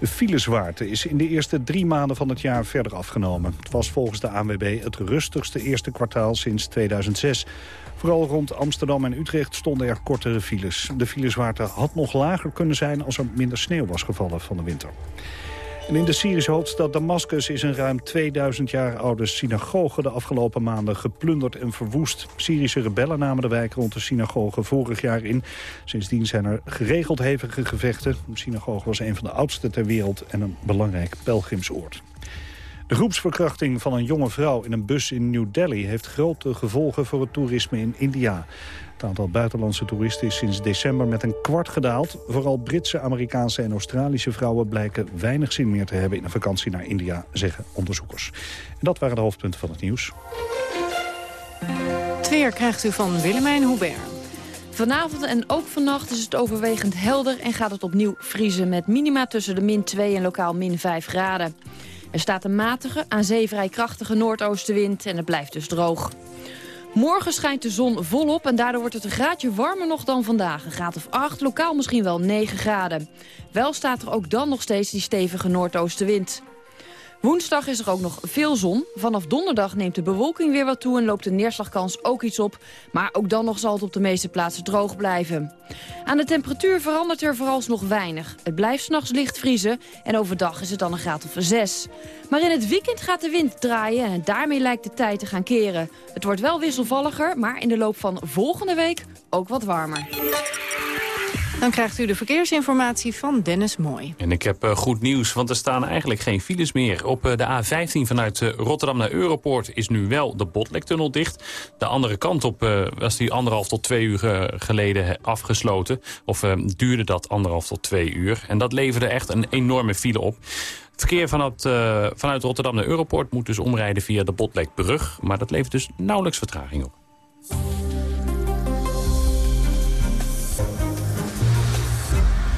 De filezwaarte is in de eerste drie maanden van het jaar verder afgenomen. Het was volgens de ANWB het rustigste eerste kwartaal sinds 2006. Vooral rond Amsterdam en Utrecht stonden er kortere files. De filezwaarte had nog lager kunnen zijn als er minder sneeuw was gevallen van de winter. En in de Syrische hoofdstad Damascus is een ruim 2000 jaar oude synagoge de afgelopen maanden geplunderd en verwoest. Syrische rebellen namen de wijk rond de synagoge vorig jaar in. Sindsdien zijn er geregeld hevige gevechten. De synagoge was een van de oudste ter wereld en een belangrijk pelgrimsoord. De groepsverkrachting van een jonge vrouw in een bus in New Delhi... heeft grote gevolgen voor het toerisme in India. Het aantal buitenlandse toeristen is sinds december met een kwart gedaald. Vooral Britse, Amerikaanse en Australische vrouwen... blijken weinig zin meer te hebben in een vakantie naar India, zeggen onderzoekers. En dat waren de hoofdpunten van het nieuws. Het weer krijgt u van Willemijn Hubert. Vanavond en ook vannacht is het overwegend helder en gaat het opnieuw vriezen... met minima tussen de min 2 en lokaal min 5 graden. Er staat een matige, aan zee vrij krachtige noordoostenwind en het blijft dus droog. Morgen schijnt de zon volop en daardoor wordt het een graadje warmer nog dan vandaag. Een graad of 8, lokaal misschien wel 9 graden. Wel staat er ook dan nog steeds die stevige noordoostenwind. Woensdag is er ook nog veel zon. Vanaf donderdag neemt de bewolking weer wat toe en loopt de neerslagkans ook iets op. Maar ook dan nog zal het op de meeste plaatsen droog blijven. Aan de temperatuur verandert er vooralsnog weinig. Het blijft s'nachts licht vriezen en overdag is het dan een graad of 6. Maar in het weekend gaat de wind draaien en daarmee lijkt de tijd te gaan keren. Het wordt wel wisselvalliger, maar in de loop van volgende week ook wat warmer. Dan krijgt u de verkeersinformatie van Dennis Mooi. En ik heb uh, goed nieuws, want er staan eigenlijk geen files meer. Op uh, de A15 vanuit uh, Rotterdam naar Europoort is nu wel de Botlektunnel dicht. De andere kant op was die anderhalf tot twee uur geleden afgesloten. Of duurde dat anderhalf tot twee uur. En dat leverde echt een enorme file op. Het verkeer vanuit, vanuit Rotterdam naar Europoort moet dus omrijden via de Botlekbrug. Maar dat levert dus nauwelijks vertraging op.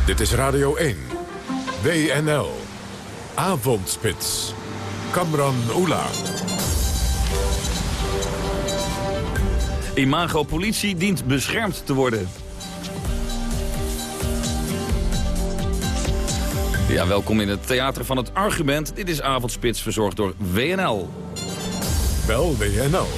Dit is Radio 1. WNL. Avondspits. Kamran Oela. Imago politie dient beschermd te worden. Ja, welkom in het Theater van het Argument. Dit is Avondspits, verzorgd door WNL. Bel WNL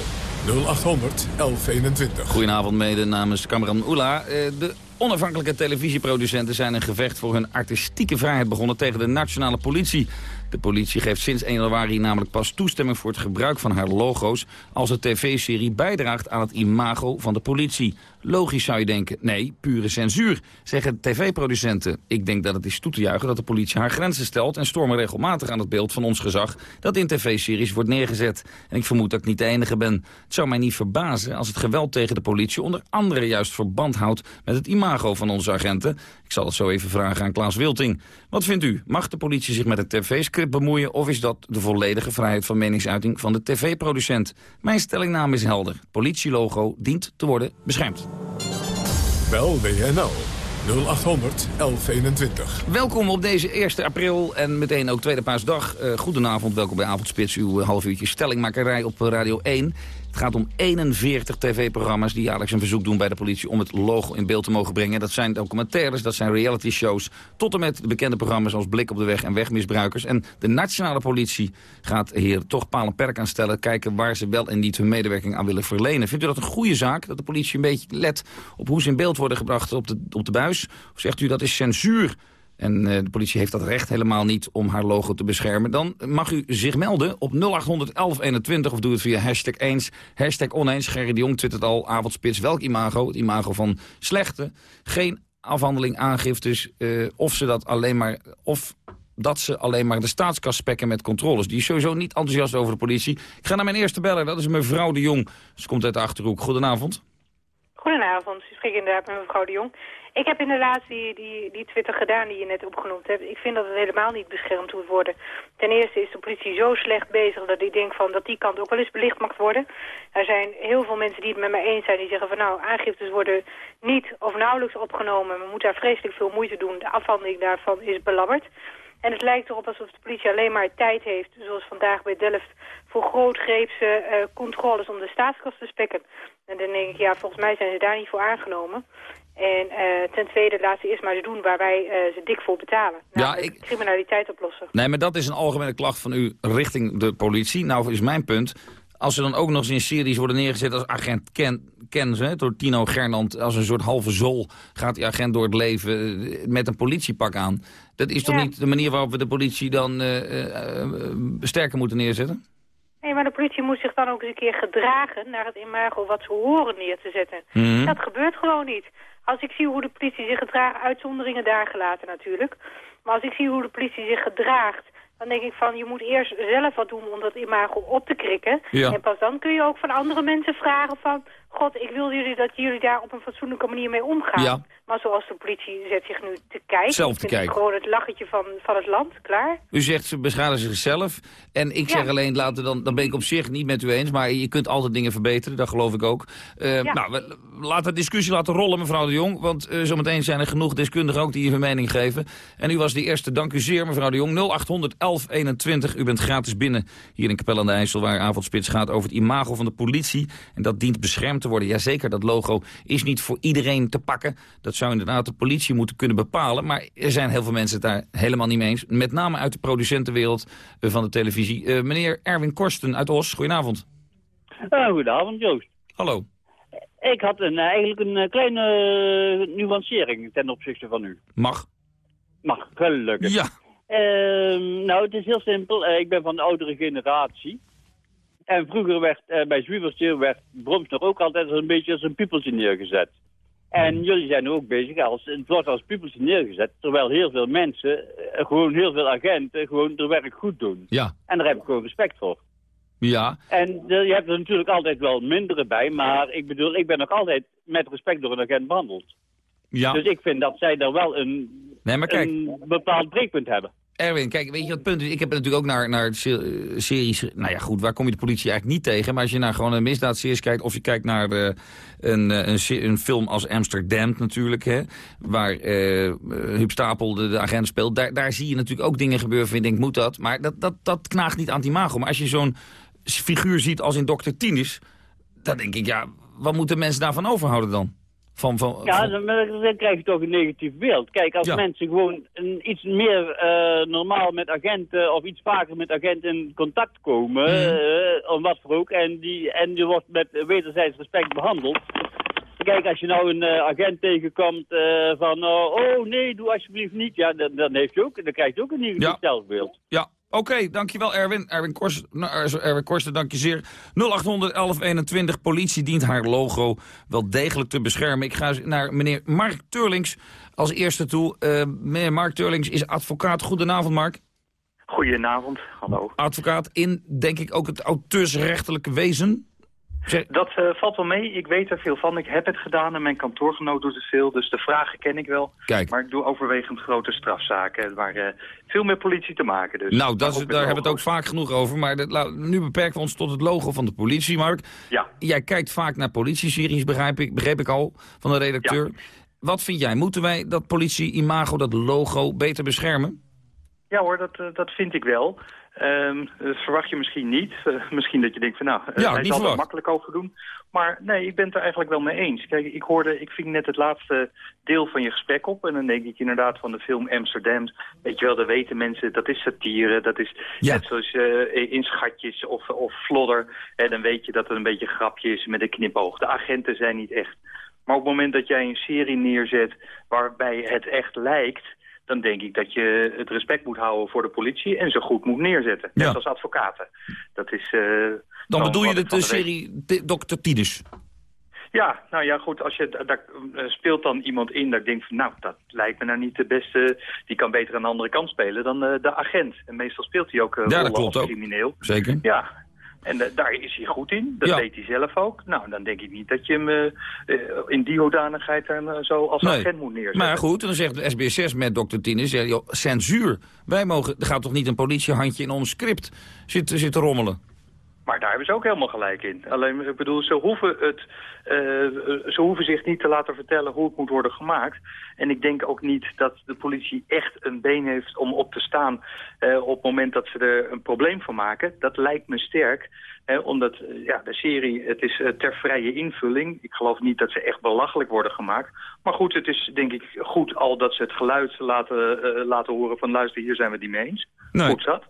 0800 1121. Goedenavond mede namens Kamran Oela. Eh, de Onafhankelijke televisieproducenten zijn een gevecht voor hun artistieke vrijheid begonnen tegen de nationale politie. De politie geeft sinds 1 januari namelijk pas toestemming voor het gebruik van haar logo's... als de tv-serie bijdraagt aan het imago van de politie. Logisch zou je denken, nee, pure censuur, zeggen tv-producenten. Ik denk dat het is toe te juichen dat de politie haar grenzen stelt... en stormen regelmatig aan het beeld van ons gezag dat in tv-series wordt neergezet. En ik vermoed dat ik niet de enige ben. Het zou mij niet verbazen als het geweld tegen de politie... onder andere juist verband houdt met het imago van onze agenten. Ik zal het zo even vragen aan Klaas Wilting. Wat vindt u? Mag de politie zich met het tv-script bemoeien... of is dat de volledige vrijheid van meningsuiting van de tv-producent? Mijn stellingname is helder. Het politielogo dient te worden beschermd. Bel WNL 0800 1121. Welkom op deze 1 april en meteen ook tweede paasdag. Uh, goedenavond, welkom bij Avondspits, uw half uurtje stellingmakerij op Radio 1. Het gaat om 41 tv-programma's die jaarlijks een verzoek doen bij de politie... om het logo in beeld te mogen brengen. Dat zijn documentaires, dat zijn reality shows... tot en met de bekende programma's als Blik op de Weg en Wegmisbruikers. En de nationale politie gaat hier toch paal en perk aan stellen... kijken waar ze wel en niet hun medewerking aan willen verlenen. Vindt u dat een goede zaak, dat de politie een beetje let... op hoe ze in beeld worden gebracht op de, op de buis? Of zegt u dat is censuur... En eh, de politie heeft dat recht helemaal niet om haar logo te beschermen. Dan mag u zich melden op 0800 1121 of doe het via hashtag eens, hashtag oneens. Gerry de Jong twittert al, avondspits, welk imago? Het imago van slechte. Geen afhandeling aangiftes uh, of ze dat alleen maar... Of dat ze alleen maar de staatskas spekken met controles. Die is sowieso niet enthousiast over de politie. Ik ga naar mijn eerste beller, dat is mevrouw de Jong. Ze komt uit de Achterhoek. Goedenavond. Goedenavond, u spreekt inderdaad met mevrouw de Jong. Ik heb inderdaad die, die, die Twitter gedaan die je net opgenoemd hebt. Ik vind dat het helemaal niet beschermd moet worden. Ten eerste is de politie zo slecht bezig dat ik denk van dat die kant ook wel eens belicht mag worden. Er zijn heel veel mensen die het met mij eens zijn die zeggen van nou, aangiftes worden niet of nauwelijks opgenomen. We moeten daar vreselijk veel moeite doen. De afhandeling daarvan is belabberd. En het lijkt erop alsof de politie alleen maar tijd heeft, zoals vandaag bij Delft, voor grootgreepse uh, controles om de staatskas te spekken. En dan denk ik, ja, volgens mij zijn ze daar niet voor aangenomen. En uh, ten tweede, laten ze eerst maar eens doen waar wij uh, ze dik voor betalen. ja, ik... criminaliteit oplossen. Nee, maar dat is een algemene klacht van u richting de politie. Nou is mijn punt, als ze dan ook nog eens in series worden neergezet als agent Ken, Ken ze, door Tino Gernand, als een soort halve zol gaat die agent door het leven eh, met een politiepak aan. Dat is toch niet de manier waarop we de politie dan uh, sterker moeten neerzetten? Nee, maar de politie moet zich dan ook eens een keer gedragen naar het imago wat ze horen neer te zetten. Mhm. Dat gebeurt gewoon niet. Als ik zie hoe de politie zich gedraagt, uitzonderingen daar gelaten natuurlijk. Maar als ik zie hoe de politie zich gedraagt, dan denk ik van je moet eerst zelf wat doen om dat imago op te krikken. Ja. En pas dan kun je ook van andere mensen vragen van... God, ik wil jullie dat jullie daar op een fatsoenlijke manier mee omgaan. Ja. Maar zoals de politie zet zich nu te kijken. Zelf te kijken. Gewoon het lachetje van, van het land, klaar. U zegt ze beschadigen zichzelf. En ik zeg alleen, laten dan, dan ben ik op zich niet met u eens. Maar je kunt altijd dingen verbeteren, dat geloof ik ook. Ja. Nou, we, laten de discussie laten rollen, mevrouw de Jong. Want eh, zometeen zijn er genoeg deskundigen ook die hun mening geven. En u was de eerste. Dank u zeer, mevrouw de Jong. 0800 1121. U bent gratis binnen hier in Capelle aan de IJssel... waar Avondspits gaat over het imago van de politie. En dat dient beschermd te worden. Jazeker, dat logo is niet voor iedereen te pakken. Dat zou inderdaad de politie moeten kunnen bepalen. Maar er zijn heel veel mensen het daar helemaal niet mee eens. Met name uit de producentenwereld eh, van de televisie. Eh, meneer Erwin Korsten uit Os, goedenavond. Uh, goedenavond, Joost. Hallo. Ik had een, eigenlijk een kleine nuancering ten opzichte van u. Mag. Mag, gelukkig. Ja. Ehm, nou, het is heel simpel. Ik ben van de oudere generatie. En vroeger werd eh, bij Zwieversteel werd Bromsner ook altijd een beetje als een piepeltje neergezet. En jullie zijn nu ook bezig als het wordt als piepeltje neergezet, terwijl heel veel mensen, eh, gewoon heel veel agenten, gewoon hun werk goed doen. Ja. En daar heb ik gewoon respect voor. Ja. En eh, je hebt er natuurlijk altijd wel mindere bij, maar ik bedoel, ik ben nog altijd met respect door een agent behandeld. Ja. Dus ik vind dat zij daar wel een, Nee, maar kijk. een bepaald breekpunt hebben. Erwin, kijk, weet je wat punt is? Ik heb natuurlijk ook naar, naar eh, series... Nou ja, goed, waar kom je de politie eigenlijk niet tegen? Maar als je naar gewoon een misdaadseries kijkt... of je kijkt naar eh, een, eh, een, een film als Amsterdam natuurlijk... Hè, waar Huub Stapel de, agent speelt... Daar, daar zie je natuurlijk ook dingen gebeuren van je denkt, moet dat? Maar dat, dat, dat knaagt niet aan het imago. Maar als je zo'n figuur ziet als in Dr. Tinus... dan denk ik, ja, wat moeten mensen daarvan overhouden dan? Van, van, Ja, dan, dan krijg je toch een negatief beeld. Kijk, als Ja. mensen gewoon een, iets meer eh, normaal met agenten of iets vaker met agenten in contact komen, eh, om wat voor ook, en, die, en je wordt met wederzijds respect behandeld. Kijk, als je nou een eh, agent tegenkomt van, oh, oh, nee, doe alsjeblieft niet, ja, dan, dan, heeft je ook, dan krijg je ook een negatief Ja. zelfbeeld. Ja, oké, dankjewel Erwin. Erwin Korsten, nou, eh, Erwin Korsten, dank je zeer. 0800 1121, politie dient haar logo wel degelijk te beschermen. Ik ga naar meneer Mark Turlings als eerste toe. Eh, meneer Mark Turlings is advocaat. Goedenavond, Mark. Goedenavond, hallo. Advocaat in, denk ik, ook het auteursrechtelijke wezen. Dat eh, valt wel mee. Ik weet er veel van. Ik heb het gedaan en mijn kantoorgenoot doet het veel. Dus de vragen ken ik wel. Kijk. Maar ik doe overwegend grote strafzaken waar eh, veel meer politie te maken. Dus. nou, dat is, daar hebben we het ook vaak genoeg over. Maar dat, la- nu beperken we ons tot het logo van de politie, Mark. Ja. Jij kijkt vaak naar politieseries, begrijp ik, begreep ik al, van de redacteur. Wat vind jij? Moeten wij dat politie-imago, dat logo, beter beschermen? Ja hoor, dat, eh, dat vind ik wel. Ehm, dat verwacht je misschien niet. Eh, misschien dat je denkt van nou, uh, Ja, hij zal er makkelijk over doen. Maar nee, ik ben het er eigenlijk wel mee eens. Kijk, ik hoorde, ik ving net het laatste deel van je gesprek op. En dan denk ik inderdaad van de film Amsterdam. Weet je wel, daar weten mensen, dat is satire. Dat is net zoals eh, in Schatjes of, of Flodder. En dan weet je dat het een beetje een grapje is met een knipoog. De agenten zijn niet echt. Maar op het moment dat jij een serie neerzet waarbij het echt lijkt dan denk ik dat je het respect moet houden voor de politie en ze goed moet neerzetten. Net als advocaten. Dat is... eh, Dan bedoel je de, de serie Dr. Tinus. Ja, nou ja, goed, als je, daar eh, speelt dan iemand in dat ik denk van, nou, dat lijkt me nou niet de beste, die kan beter aan de andere kant spelen dan eh, de agent. En meestal speelt hij ook eh Ja, dat klopt ook. crimineel. Zeker. Ja, en eh, daar is hij goed in, dat Ja. weet hij zelf ook. Nou, dan denk ik niet dat je hem eh, eh, in die hoedanigheid dan, zo als Nee. agent moet neerzetten. Maar goed, dan zegt de SBS6 met Dr. Tinus, ja, joh, censuur. Wij mogen, er gaat toch niet een politiehandje in ons script zitten, zitten rommelen? Maar daar hebben ze ook helemaal gelijk in. Alleen, ik bedoel, ze hoeven, het, eh, ze hoeven zich niet te laten vertellen hoe het moet worden gemaakt. En ik denk ook niet dat de politie echt een been heeft om op te staan... eh, op het moment dat ze er een probleem van maken. Dat lijkt me sterk. hè, omdat eh, ja, de serie, het is ter vrije invulling. Ik geloof niet dat ze echt belachelijk worden gemaakt. Maar goed, het is denk ik goed al dat ze het geluid laten, laten horen van... luister, hier zijn we het niet mee eens. Nee. Goed zat.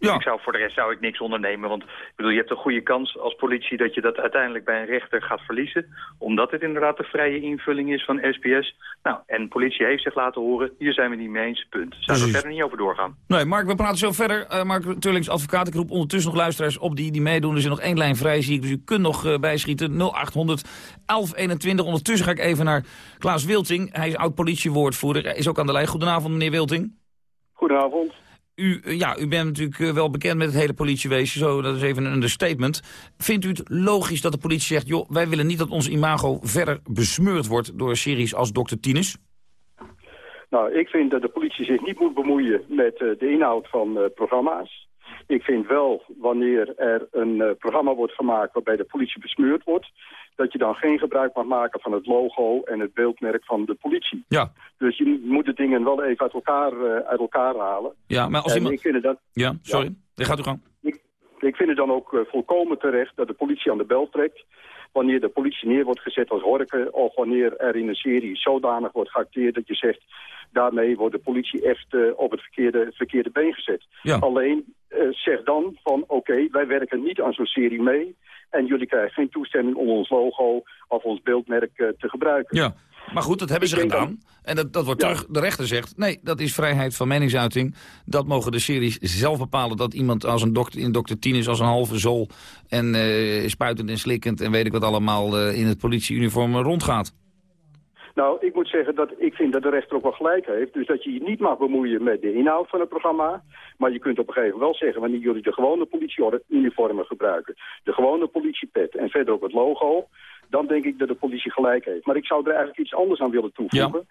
Ik zou, voor de rest zou ik niks ondernemen. Want ik bedoel, je hebt een goede kans als politie dat je dat uiteindelijk bij een rechter gaat verliezen. Omdat het inderdaad de vrije invulling is van SBS. Nou, en politie heeft zich laten horen, hier zijn we niet mee eens, punt. Zou er Precies. verder niet over doorgaan. Nee, Mark, we praten zo verder. Eh, Mark Turlings, advocaat. Ik roep ondertussen nog luisteraars op die, die meedoen. Er is nog één lijn vrij, zie ik. Dus u kunt nog eh, bijschieten. 0800 1121. Ondertussen ga ik even naar Klaas Wilting. Hij is oud-politiewoordvoerder. Hij is ook aan de lijn. Goedenavond, meneer Wilting. Goedenavond. U, eh, ja, u bent natuurlijk eh, wel bekend met het hele politiewezen, zo, dat is even een understatement. Vindt u het logisch dat de politie zegt, joh, wij willen niet dat ons imago verder besmeurd wordt door series als Dr. Tinus? Nou, ik vind dat de politie zich niet moet bemoeien met eh, de inhoud van programma's. Ik vind wel, wanneer er een eh, programma wordt gemaakt waarbij de politie besmeurd wordt... dat je dan geen gebruik mag maken van het logo en het beeldmerk van de politie. Ja. Dus je moet de dingen wel even uit elkaar, eh, uit elkaar halen. Ja, maar als en iemand... ik vind dat, Ja, sorry. Dan gaat u gang. ik vind het dan ook eh, volkomen terecht dat de politie aan de bel trekt... wanneer de politie neer wordt gezet als horken... of wanneer er in een serie zodanig wordt geacteerd dat je zegt... daarmee wordt de politie echt eh, op het verkeerde, verkeerde been gezet. Alleen eh, zeg dan van oké, wij werken niet aan zo'n serie mee... en jullie krijgen geen toestemming om ons logo of ons beeldmerk eh, te gebruiken. Ja, maar goed, dat hebben ze gedaan. En dat, dat wordt terug, de rechter zegt, nee, dat is vrijheid van meningsuiting. Dat mogen de series zelf bepalen. Dat iemand als een dokter in Dr. Tien is als een halve zol... en eh, spuitend en slikkend en weet ik wat allemaal eh, in het politieuniform rondgaat. Nou, ik moet zeggen dat ik vind dat de rechter ook wel gelijk heeft. Dus dat je je niet mag bemoeien met de inhoud van het programma. Maar je kunt op een gegeven moment wel zeggen... wanneer jullie de gewone politieuniformen gebruiken... de gewone politiepet en verder ook het logo... dan denk ik dat de politie gelijk heeft. Maar ik zou er eigenlijk iets anders aan willen toevoegen.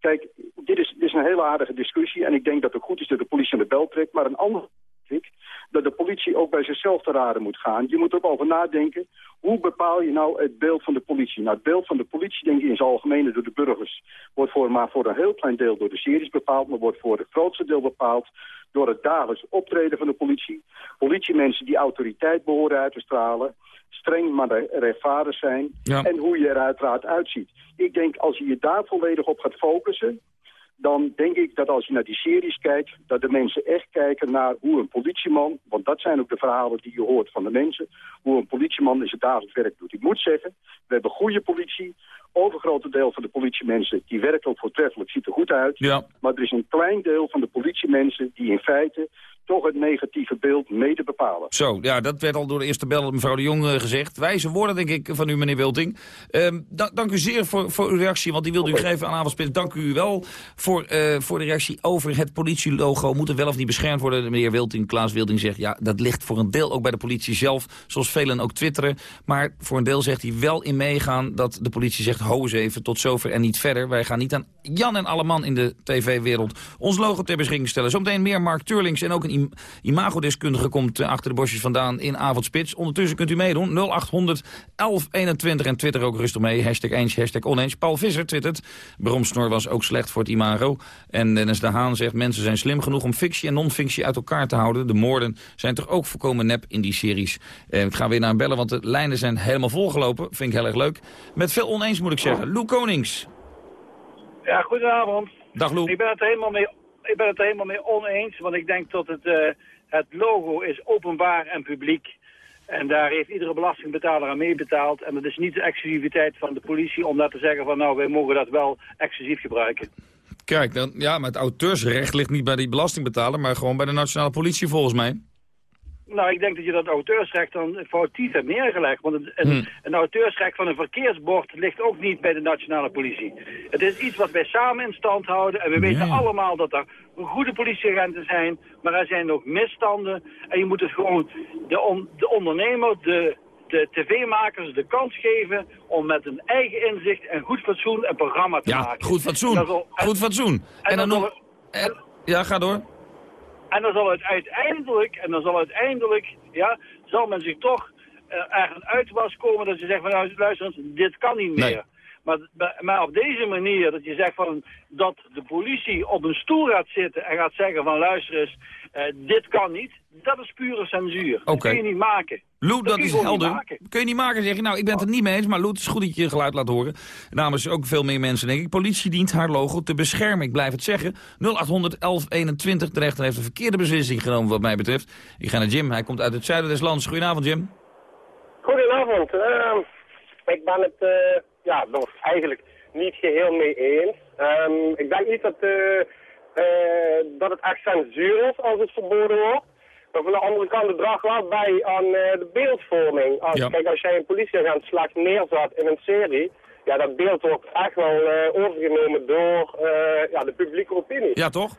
Kijk, dit is, dit is een hele aardige discussie... en ik denk dat het goed is dat de politie aan de bel trekt. Maar een ander ik dat de politie ook bij zichzelf te raden moet gaan. Je moet er ook over nadenken, hoe bepaal je nou het beeld van de politie? Nou, het beeld van de politie, denk ik in zijn algemene door de burgers... wordt voor, maar voor een heel klein deel door de series bepaald... maar wordt voor het grootste deel bepaald door het dagelijks optreden van de politie. Politiemensen die autoriteit behoren uit te stralen... streng maar re- rechtvaardig zijn... en hoe je er uiteraard uitziet. Ik denk, als je je daar volledig op gaat focussen dan denk ik dat als je naar die series kijkt... dat de mensen echt kijken naar hoe een politieman... want dat zijn ook de verhalen die je hoort van de mensen... hoe een politieman in zijn dagelijks werk doet. Ik moet zeggen, we hebben goede politie. Overgrote deel van de politiemensen... die werkt ook voortreffelijk, ziet er goed uit. Ja. Maar er is een klein deel van de politiemensen... die in feite toch het negatieve beeld mede bepalen. Zo, ja, dat werd al door de eerste bel mevrouw de Jong eh, gezegd. Wijze woorden, denk ik, van u, meneer Wilting. Ehm, da- dank u zeer voor, voor uw reactie, want die wilde u geven aan Avondspits. Dank u wel voor, eh, voor de reactie over het politielogo. Moet het wel of niet beschermd worden? De meneer Wilting, Klaas Wilting zegt, ja, dat ligt voor een deel ook bij de politie zelf. Zoals velen ook twitteren. Maar voor een deel zegt hij wel in meegaan dat de politie zegt, ho eens even, tot zover en niet verder. Wij gaan niet aan Jan en Alleman in de tv-wereld ons logo ter beschikking stellen. Zometeen meer Mark Turlings en ook een im imagodeskundige komt achter de bosjes vandaan in avondspits. Ondertussen kunt u meedoen. 0800 1121 en Twitter ook rustig mee. Hashtag eens, hashtag oneens. Paul Visser twittert. Bromsnor was ook slecht voor het imago. En Dennis de Haan zegt, mensen zijn slim genoeg om fictie en non-fictie uit elkaar te houden. De moorden zijn toch ook volkomen nep in die series. En ik ga weer naar bellen, want de lijnen zijn helemaal volgelopen. Vind ik heel erg leuk. Met veel oneens moet ik zeggen. Lou Konings. Ja, goedenavond. Dag Lou. Ik ben het helemaal mee, ik ben het er helemaal mee oneens, want ik denk dat het, eh, het logo is openbaar en publiek. En daar heeft iedere belastingbetaler aan meebetaald. En dat is niet de exclusiviteit van de politie om dat te zeggen van nou, wij mogen dat wel exclusief gebruiken. Kijk, dan, ja, maar het auteursrecht ligt niet bij die belastingbetaler... maar gewoon bij de nationale politie volgens mij. Nou, ik denk dat je dat auteursrecht dan foutief hebt neergelegd. Want een, Hmm. een auteursrecht van een verkeersbord ligt ook niet bij de nationale politie. Het is iets wat wij samen in stand houden. En we weten Ja. allemaal dat er goede politieagenten zijn. Maar er zijn ook misstanden. En je moet het gewoon de, on- de ondernemer, de, de tv-makers de kans geven... om met een eigen inzicht en goed fatsoen een programma te Ja, maken. goed fatsoen. En Goed fatsoen. En dan nog... en- Ja, ga door. En dan zal het uiteindelijk, en dan zal uiteindelijk, ja, zal men zich toch eh, er een uitwas komen dat ze zeggen van nou luister eens, dit kan niet meer. Nee. Maar, maar op deze manier, dat je zegt van dat de politie op een stoel gaat zitten en gaat zeggen van luister eens, eh, dit kan niet, dat is pure censuur. Dat kun je niet maken. Lou, dat is helder. Kun je niet maken, zeg je. Nou, ik ben het er niet mee eens, maar Lou, het is goed dat je je geluid laat horen. Namens ook veel meer mensen, denk ik. Politie dient haar logo te beschermen. Ik blijf het zeggen. 0800 1121. De rechter heeft een verkeerde beslissing genomen, wat mij betreft. Ik ga naar Jim. Hij komt uit het zuiden des lands. Goedenavond, Jim. Goedenavond. Ehm, ik ben het eh, ja, nog eigenlijk niet geheel mee eens. Ehm, ik denk niet dat, eh, eh, dat het echt censuur is als het verboden wordt. Maar van de andere kant, het draagt wel bij aan eh, de beeldvorming. Als, Ja. Kijk, als jij een politieagent slecht neerzet in een serie, ja, dat beeld wordt echt wel eh, overgenomen door eh, ja, de publieke opinie. Ja, toch?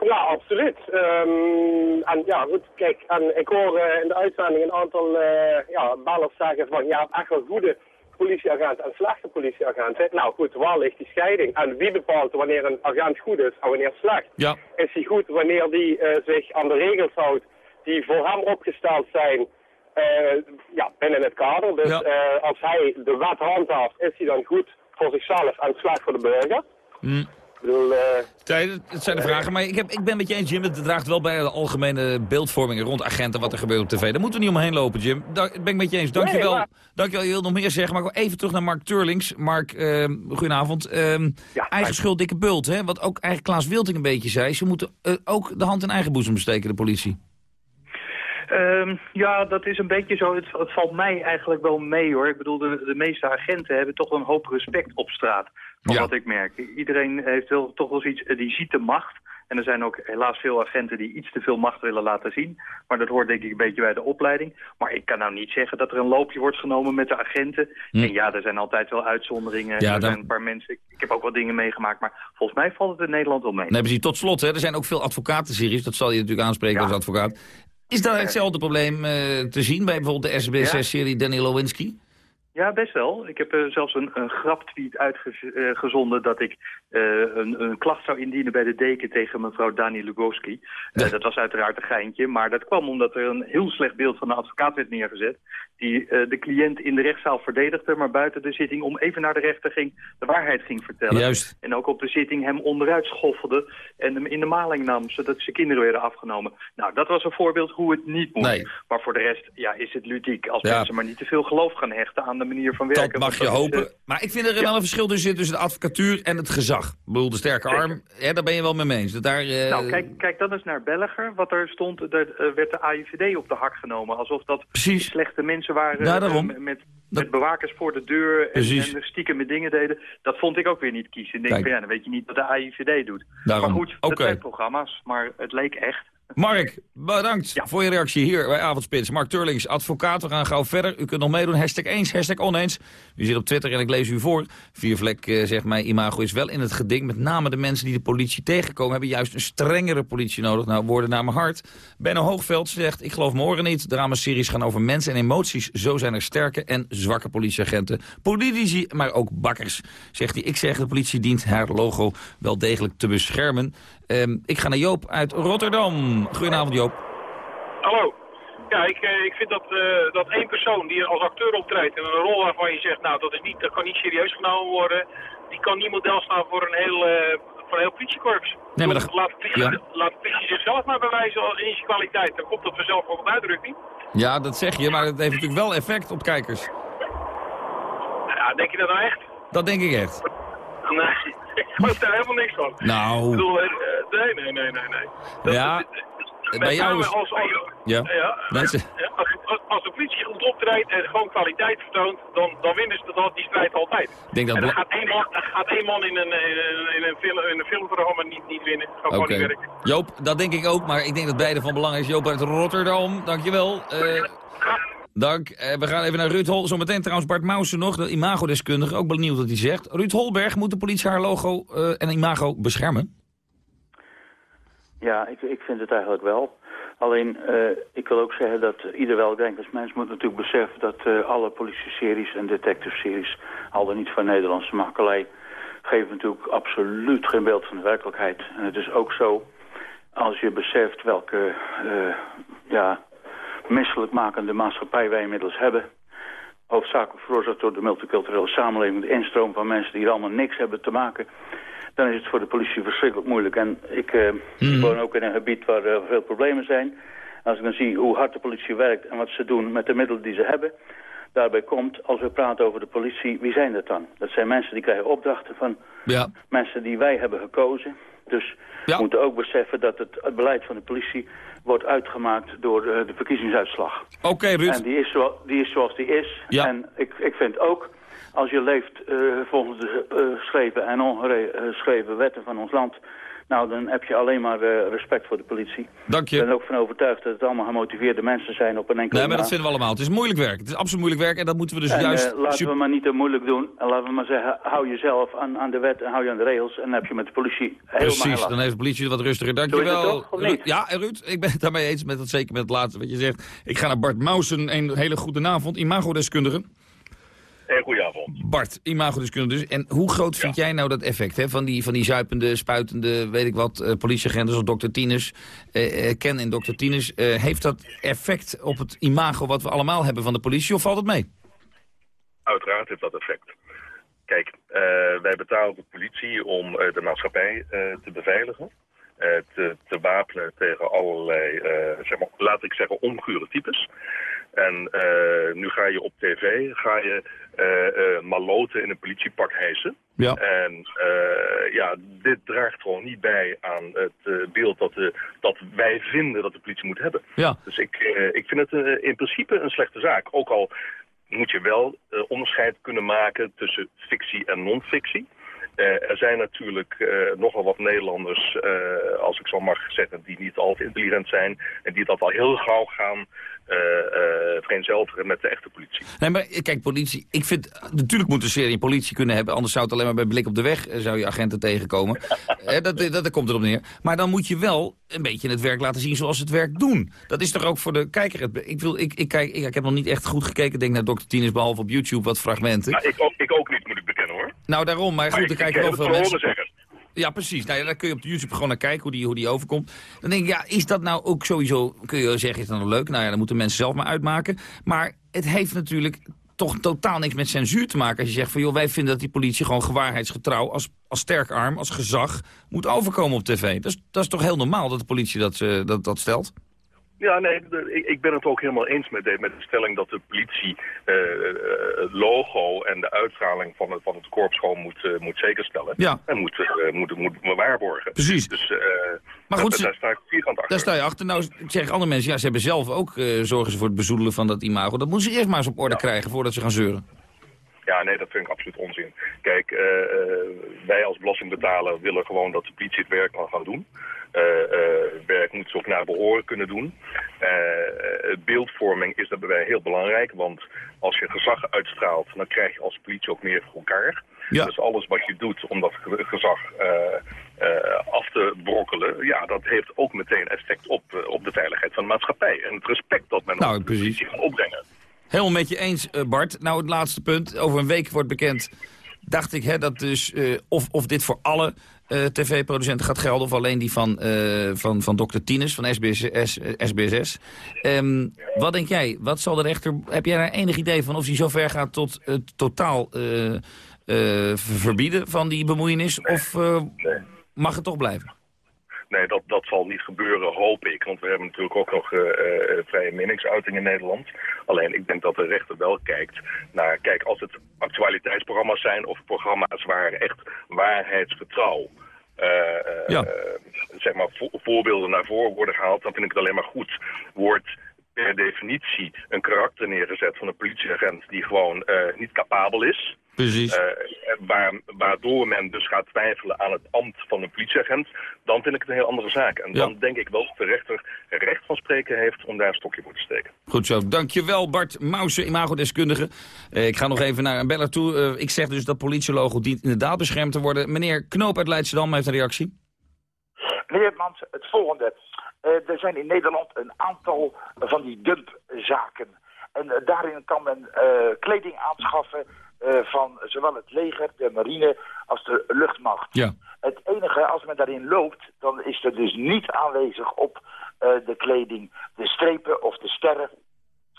Ja, absoluut. Ehm, en ja, goed, kijk, en ik hoor in de uitzending een aantal ja, bellers zeggen van, ja, echt wel goede politieagenten en slechte politieagenten. Nou goed, waar ligt die scheiding? En wie bepaalt wanneer een agent goed is en wanneer slecht? Ja. Is hij goed wanneer die eh, zich aan de regels houdt die voor hem opgesteld zijn eh, ja, binnen het kader? Dus Ja. eh, als hij de wet handhaaft, is hij dan goed voor zichzelf en slecht voor de burger? Hm. Ik bedoel... eh, Nee, het zijn de vragen. Maar ik, heb, ik ben met je eens, Jim. Het draagt wel bij de algemene beeldvorming rond agenten wat er gebeurt op tv. Daar moeten we niet omheen lopen, Jim. Daar ben ik met je eens. Dankjewel. Nee, maar- Dankjewel. Je wilt nog meer zeggen. Maar ik wil even terug naar Mark Turlings. Mark, ehm goedenavond. Ehm, eigen schuld, dikke bult. Hè? Wat ook eigenlijk Klaas Wilting een beetje zei. Ze moeten eh, ook de hand in eigen boezem besteken, de politie. Ehm, ja, dat is een beetje zo. Het, het valt mij eigenlijk wel mee hoor. Ik bedoel, de, de meeste agenten hebben toch wel een hoop respect op straat. Van Ja. wat ik merk. Iedereen heeft wel, toch wel zoiets, eh, die ziet de macht. En er zijn ook helaas veel agenten die iets te veel macht willen laten zien. Maar dat hoort denk ik een beetje bij de opleiding. Maar ik kan nou niet zeggen dat er een loopje wordt genomen met de agenten. En ja, er zijn altijd wel uitzonderingen. Hm. Ja, er dan- zijn een paar mensen. Ik, ik heb ook wat dingen meegemaakt. Maar volgens mij valt het in Nederland wel mee. Nee, precies. Tot slot, hè, er zijn ook veel advocatenseries. Dat zal je natuurlijk aanspreken als advocaat. Is daar hetzelfde probleem eh, te zien bij bijvoorbeeld de SBS6-serie Danny Lewinsky? Ja, best wel. Ik heb eh, zelfs een, een graptweet uitgezonden dat ik eh, een, een klacht zou indienen bij de deken tegen mevrouw Dani Lugowski. Eh, dat was uiteraard een geintje, maar dat kwam omdat er een heel slecht beeld van de advocaat werd neergezet. Die eh, de cliënt in de rechtszaal verdedigde, maar buiten de zitting om even naar de rechter ging, de waarheid ging vertellen. Juist. En ook op de zitting hem onderuit schoffelde en hem in de maling nam, zodat zijn kinderen werden afgenomen. Nou, dat was een voorbeeld hoe het niet moet. Nee. Maar voor de rest ja, is het ludiek. Als Ja. mensen maar niet te veel geloof gaan hechten aan de manier van werken. Dat mag je hopen. eh, Maar ik vind er wel een verschil tussen zit tussen de advocatuur en het gezag. Ik bedoel, de sterke arm, ja, daar ben je wel mee eens. Dat daar, eh, Nou, kijk, kijk dan eens naar Belger. Wat er stond, er eh, werd de AIVD op de hak genomen. Alsof dat slechte mensen waren Ja, daarom. met, met bewakers voor de deur en, Precies. en stiekem met dingen deden. Dat vond ik ook weer niet kiezen. Ik denk van ja, dan weet je niet wat de AIVD doet. Daarom. Maar goed, dat Oké. zijn programma's. Maar het leek echt. Mark, bedankt voor je reactie hier bij Avondspits. Mark Turlings, advocaat. We gaan gauw verder. U kunt nog meedoen. Hashtag eens, hashtag oneens. U zit op Twitter en ik lees u voor. Viervlek eh, zegt mij, imago is wel in het geding. Met name de mensen die de politie tegenkomen... hebben juist een strengere politie nodig. Nou, woorden naar mijn hart. Benno Hoogveld zegt, ik geloof morgen niet. Dramaseries gaan over mensen en emoties. Zo zijn er sterke en zwakke politieagenten. Politici, maar ook bakkers. Zegt hij, ik zeg, de politie dient haar logo wel degelijk te beschermen. Ehm, ik ga naar Joop uit Rotterdam. Goedenavond Joop. Hallo. Ja, ik, eh, ik vind dat, eh, dat één persoon die als acteur optreedt in een rol waarvan je zegt, nou dat, is niet, dat kan niet serieus genomen worden, die kan niet model staan voor een heel, eh, voor een heel politiekorps. Nee, maar dat- laat, politie, ja. laat de politie zichzelf maar bewijzen als in zijn kwaliteit. Dan komt dat vanzelf op een uitdrukking. Ja, dat zeg je, maar het heeft natuurlijk wel effect op kijkers. Ja, denk je dat nou echt? Dat denk ik echt. *laughs* Nee, ik geloof daar helemaal niks van. Nou. Ik bedoel, eh, nee, nee, nee, nee, nee. Ja, bij jou is... als, als, Ja. ja, Mensen- ja, als, de politie goed optreedt en gewoon kwaliteit vertoont, dan, dan winnen ze dat, die strijd altijd. Ik denk dat en dan gaat één man, gaat één man in een, in, een, film, in een filmprogramma niet, niet winnen. Gaat Oké. gewoon niet werken. Joop, dat denk ik ook, maar ik denk dat beide van belang is. Joop uit Rotterdam, dankjewel. Eh dank. Eh, we gaan even naar Ruud Hol. Zometeen trouwens Bart Mousen nog, de imagodeskundige. Ook benieuwd wat hij zegt. Ruud Holberg, moet de politie haar logo eh, en imago beschermen? Ja, ik, ik vind het eigenlijk wel. Alleen, eh, ik wil ook zeggen dat ieder weldenkensmens moet natuurlijk beseffen dat alle politie-series en detective-series, al dan niet van Nederlandse makelij, geven natuurlijk absoluut geen beeld van de werkelijkheid. En het is ook zo, als je beseft welke ja, misselijkmakende maatschappij wij inmiddels hebben, hoofdzakelijk veroorzaakt door de multiculturele samenleving, de instroom van mensen die hier allemaal niks hebben te maken, dan is het voor de politie verschrikkelijk moeilijk. En ik, eh, ik woon ook in een gebied waar eh, veel problemen zijn. Als ik dan zie hoe hard de politie werkt en wat ze doen met de middelen die ze hebben, daarbij komt, als we praten over de politie, wie zijn dat dan? Dat zijn mensen die krijgen opdrachten van Ja. mensen die wij hebben gekozen. Dus we moeten ook beseffen dat het, beleid van de politie wordt uitgemaakt door eh, de verkiezingsuitslag. Oké, Ruud. En die is, zo, die is zoals die is. Ja. En ik, ik vind ook, als je leeft eh, volgens de eh, geschreven en ongeschreven wetten van ons land... nou, dan heb je alleen maar eh, respect voor de politie. Dank je. Ik ben er ook van overtuigd dat het allemaal gemotiveerde mensen zijn op een enkele Nee, maar dat vinden we allemaal. Het is moeilijk werk. Het is absoluut moeilijk werk en dat moeten we dus en, juist... eh, laten we maar niet te moeilijk doen. En laten we maar zeggen, hou jezelf aan, aan de wet en hou je aan de regels. En dan heb je met de politie helemaal Precies, dan heeft de politie het wat rustiger. Of niet? Ruud. Ja, en Ruud, ik ben het daarmee eens, met dat, zeker met het laatste wat je zegt. Ik ga naar Bart Mousen, een hele goede avond, imagodeskundige. Hey, goedenavond. Bart, imagodeskundige dus. En hoe groot vind jij nou dat effect hè, van, die, van die zuipende, spuitende, weet ik wat, eh, politieagenten zoals dokter Tinus, eh, eh, Ken en dokter eh, heeft dat effect op het imago wat we allemaal hebben van de politie of valt het mee? Uiteraard heeft dat effect. Kijk, wij betalen de politie om de maatschappij te beveiligen. Eh, te, te wapenen tegen allerlei, eh, zeg maar, laat ik zeggen, ongure types. En eh, nu ga je op tv, ga je eh, maloten in een politiepak hijsen. Ja. En ja, dit draagt gewoon niet bij aan het beeld dat, de, dat wij vinden dat de politie moet hebben. Ja. Dus ik, ik vind het in principe een slechte zaak. Ook al moet je wel onderscheid kunnen maken tussen fictie en non-fictie. Eh, er zijn natuurlijk eh, nogal wat Nederlanders, eh, als ik zo mag zeggen, die niet al te intelligent zijn. En die dat al heel gauw gaan vereenzelvigen met de echte politie. Nee, maar kijk, politie, ik vind, natuurlijk moet een serie politie kunnen hebben, anders zou het alleen maar bij blik op de weg, zou je agenten tegenkomen. *laughs* Dat, dat, dat komt erop neer. Maar dan moet je wel een beetje het werk laten zien zoals ze het werk doen. Dat is toch ook voor de kijker, het, ik, wil, ik, ik, kijk, ik, ik heb nog niet echt goed gekeken, ik denk naar Dr. Tinus, behalve op YouTube wat fragmenten. Nou, ik, ook, ik ook niet, moet ik bekennen. Nou, daarom, maar goed, er kijken heb veel mensen. zeggen. Ja, precies. Nou ja, daar kun je op YouTube gewoon naar kijken hoe die, hoe die overkomt. Dan denk ik, ja, is dat nou ook sowieso, kun je zeggen, is dat nou leuk? Nou ja, dan moeten mensen zelf maar uitmaken. Maar het heeft natuurlijk toch totaal niks met censuur te maken. Als je zegt van, joh, wij vinden dat die politie gewoon gewaarheidsgetrouw... als, als sterk arm, als gezag, moet overkomen op tv. Dat is, dat is toch heel normaal dat de politie dat, eh, dat, dat stelt? Ja, nee, ik, ik ben het ook helemaal eens met de, met de stelling dat de politie eh, eh, het logo en de uitstraling van het, van het korps gewoon moet, eh, moet zekerstellen. Ja. En moet, eh, moet, moet waarborgen. Precies. Dus, Maar goed, daar, sta ik vierkant achter. Daar sta je achter. Nou, zeggen andere mensen, ja, ze hebben zelf ook zorgen ze voor het bezoedelen van dat imago. Dat moeten ze eerst maar eens op orde krijgen voordat ze gaan zeuren. Ja, nee, dat vind ik absoluut onzin. Kijk, wij als belastingbetaler willen gewoon dat de politie het werk kan gaan doen. Eh, eh, werk moet ze ook naar behoren kunnen doen. Eh, beeldvorming is daarbij heel belangrijk, want als je gezag uitstraalt, dan krijg je als politie ook meer voor elkaar. Ja. Dus alles wat je doet om dat ge- gezag af te brokkelen, ja, dat heeft ook meteen effect op, op de veiligheid van de maatschappij. En het respect dat men Nou, op de politie gaat opbrengen. Helemaal met je eens, Bart. Nou, het laatste punt. Over een week wordt bekend dacht ik hè, dat dus, eh, of, of dit voor alle uh, tv-producenten gaat gelden... of alleen die van, uh, van, van Dr. Tines, van SBS, SBSS. Um, wat denk jij? Wat zal de rechter... Heb jij daar enig idee van of hij zo ver gaat tot het totaal verbieden van die bemoeienis? Of mag het toch blijven? Nee, dat, dat zal niet gebeuren, hoop ik. Want we hebben natuurlijk ook nog uh, vrije meningsuiting in Nederland. Alleen ik denk dat de rechter wel kijkt naar... Kijk, als het actualiteitsprogramma's zijn of programma's waar echt waarheidsgetrouw... Uh, ja. zeg maar voorbeelden naar voren worden gehaald, dan vind ik het alleen maar goed. Wordt per definitie een karakter neergezet van een politieagent die gewoon niet capabel is... Precies. Uh, waar, waardoor men dus gaat twijfelen aan het ambt van een politieagent, dan vind ik het een heel andere zaak. En dan denk ik wel dat de rechter recht van spreken heeft om daar een stokje voor te steken. Goed zo. Dankjewel Bart Mausen, imagodeskundige. Uh, ik ga nog even naar een beller toe. Uh, ik zeg dus dat politielogo dient inderdaad beschermd te worden. Meneer Knoop uit Leidschendam heeft een reactie. Meneer Mans, het volgende. Er zijn in Nederland een aantal van die dumpzaken. En daarin kan men kleding aanschaffen van zowel het leger, de marine als de luchtmacht. Ja. Het enige, als men daarin loopt, dan is er dus niet aanwezig op de kleding de strepen of de sterren.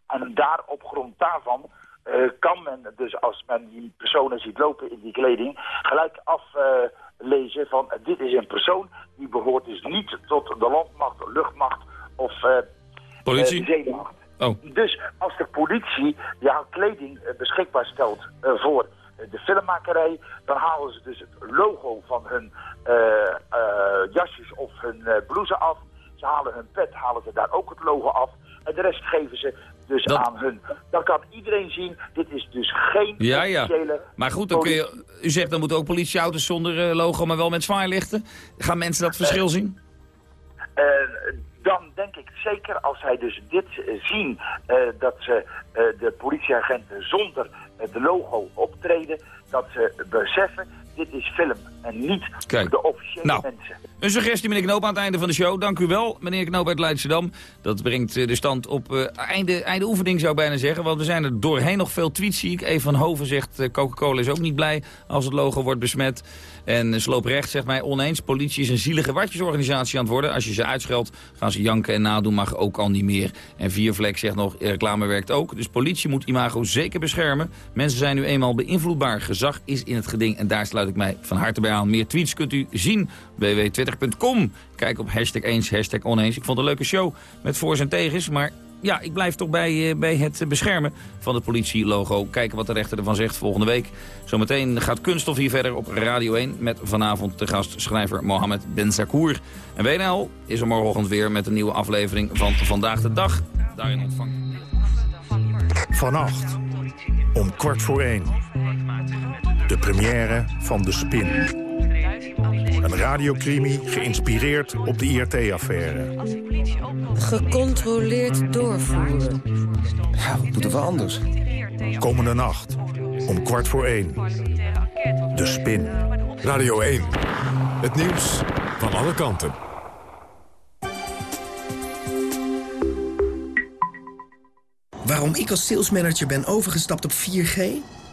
En daar op grond daarvan uh, kan men dus als men die personen ziet lopen in die kleding gelijk aflezen van dit is een persoon die behoort dus niet tot de landmacht, luchtmacht of Politie? de zeemacht. Oh. Dus als de politie jouw kleding eh, beschikbaar stelt uh, voor de filmmakerij, dan halen ze dus het logo van hun uh, jasjes of hun blouse af. Ze halen hun pet, halen ze daar ook het logo af. En de rest geven ze dus aan hun. Dan kan iedereen zien, dit is dus geen ja, ja. Maar goed, dan kun je, u zegt dan moeten ook politieauto's zonder logo, maar wel met zwaailichten. Gaan mensen dat verschil zien? dan denk ik zeker als zij dus dit zien, dat ze de politieagenten zonder het logo optreden, dat ze beseffen, dit is film en niet Kijk. de officiële nou, mensen. Een suggestie, meneer Knoop, aan het einde van de show. Dank u wel, meneer Knoop uit Leidschendam. Dat brengt de stand op einde, einde oefening, zou ik bijna zeggen. Want we zijn er doorheen nog veel tweets, zie ik. Even van Hoven zegt, Coca-Cola is ook niet blij als het logo wordt besmet. En Slooprecht zegt mij oneens, politie is een zielige watjesorganisatie aan het worden. Als je ze uitscheldt, gaan ze janken en nadoen, mag ook al niet meer. En Viervlek zegt nog, reclame werkt ook. Dus politie moet imago zeker beschermen. Mensen zijn nu eenmaal beïnvloedbaar. Gezag is in het geding en daar sluit ik mij van harte bij aan. Meer tweets kunt u zien www.twitter.com. Kijk op hashtag eens, hashtag oneens. Ik vond een leuke show met voor's en tegens, maar ja, ik blijf toch bij, bij het beschermen van het politielogo. Kijken wat de rechter ervan zegt volgende week. Zometeen gaat Kunststof hier verder op Radio 1... met vanavond de gast schrijver Mohamed Benzakour. En WNL is er morgenochtend weer met een nieuwe aflevering van Vandaag de Dag. Daarin ontvangt... Vannacht, om kwart voor één. De première van De Spin. Een radiocrimi geïnspireerd op de IRT-affaire. Gecontroleerd doorvoeren. Ja, wat moeten we anders? Komende nacht, om kwart voor één. De Spin. Radio 1. Het nieuws van alle kanten. Waarom ik als salesmanager ben overgestapt op 4G?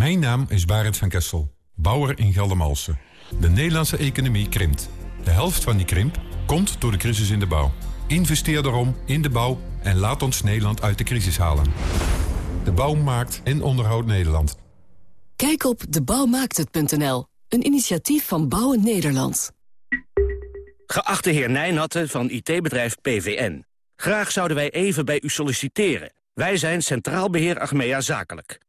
Mijn naam is Barend van Kessel, bouwer in Geldermalsen. De Nederlandse economie krimpt. De helft van die krimp komt door de crisis in de bouw. Investeer daarom in de bouw en laat ons Nederland uit de crisis halen. De bouw maakt en onderhoudt Nederland. Kijk op debouwmaakthet.nl, een initiatief van Bouwen Nederland. Geachte heer Nijnatten van IT-bedrijf PVN. Graag zouden wij even bij u solliciteren. Wij zijn Centraal Beheer Achmea Zakelijk.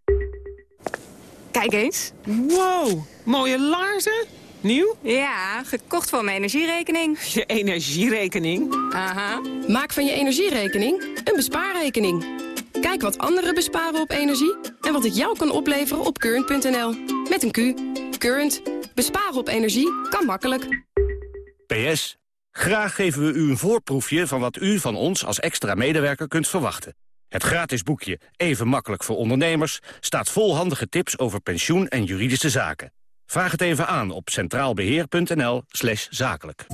Kijk eens. Wow, mooie laarzen. Nieuw? Ja, gekocht voor mijn energierekening. *laughs* Je energierekening? Aha. Maak van je energierekening een bespaarrekening. Kijk wat anderen besparen op energie en wat het jou kan opleveren op current.nl. Met een Q. Current. Besparen op energie kan makkelijk. PS. Graag geven we u een voorproefje van wat u van ons als extra medewerker kunt verwachten. Het gratis boekje Even makkelijk voor ondernemers staat vol handige tips over pensioen en juridische zaken. Vraag het even aan op centraalbeheer.nl zakelijk.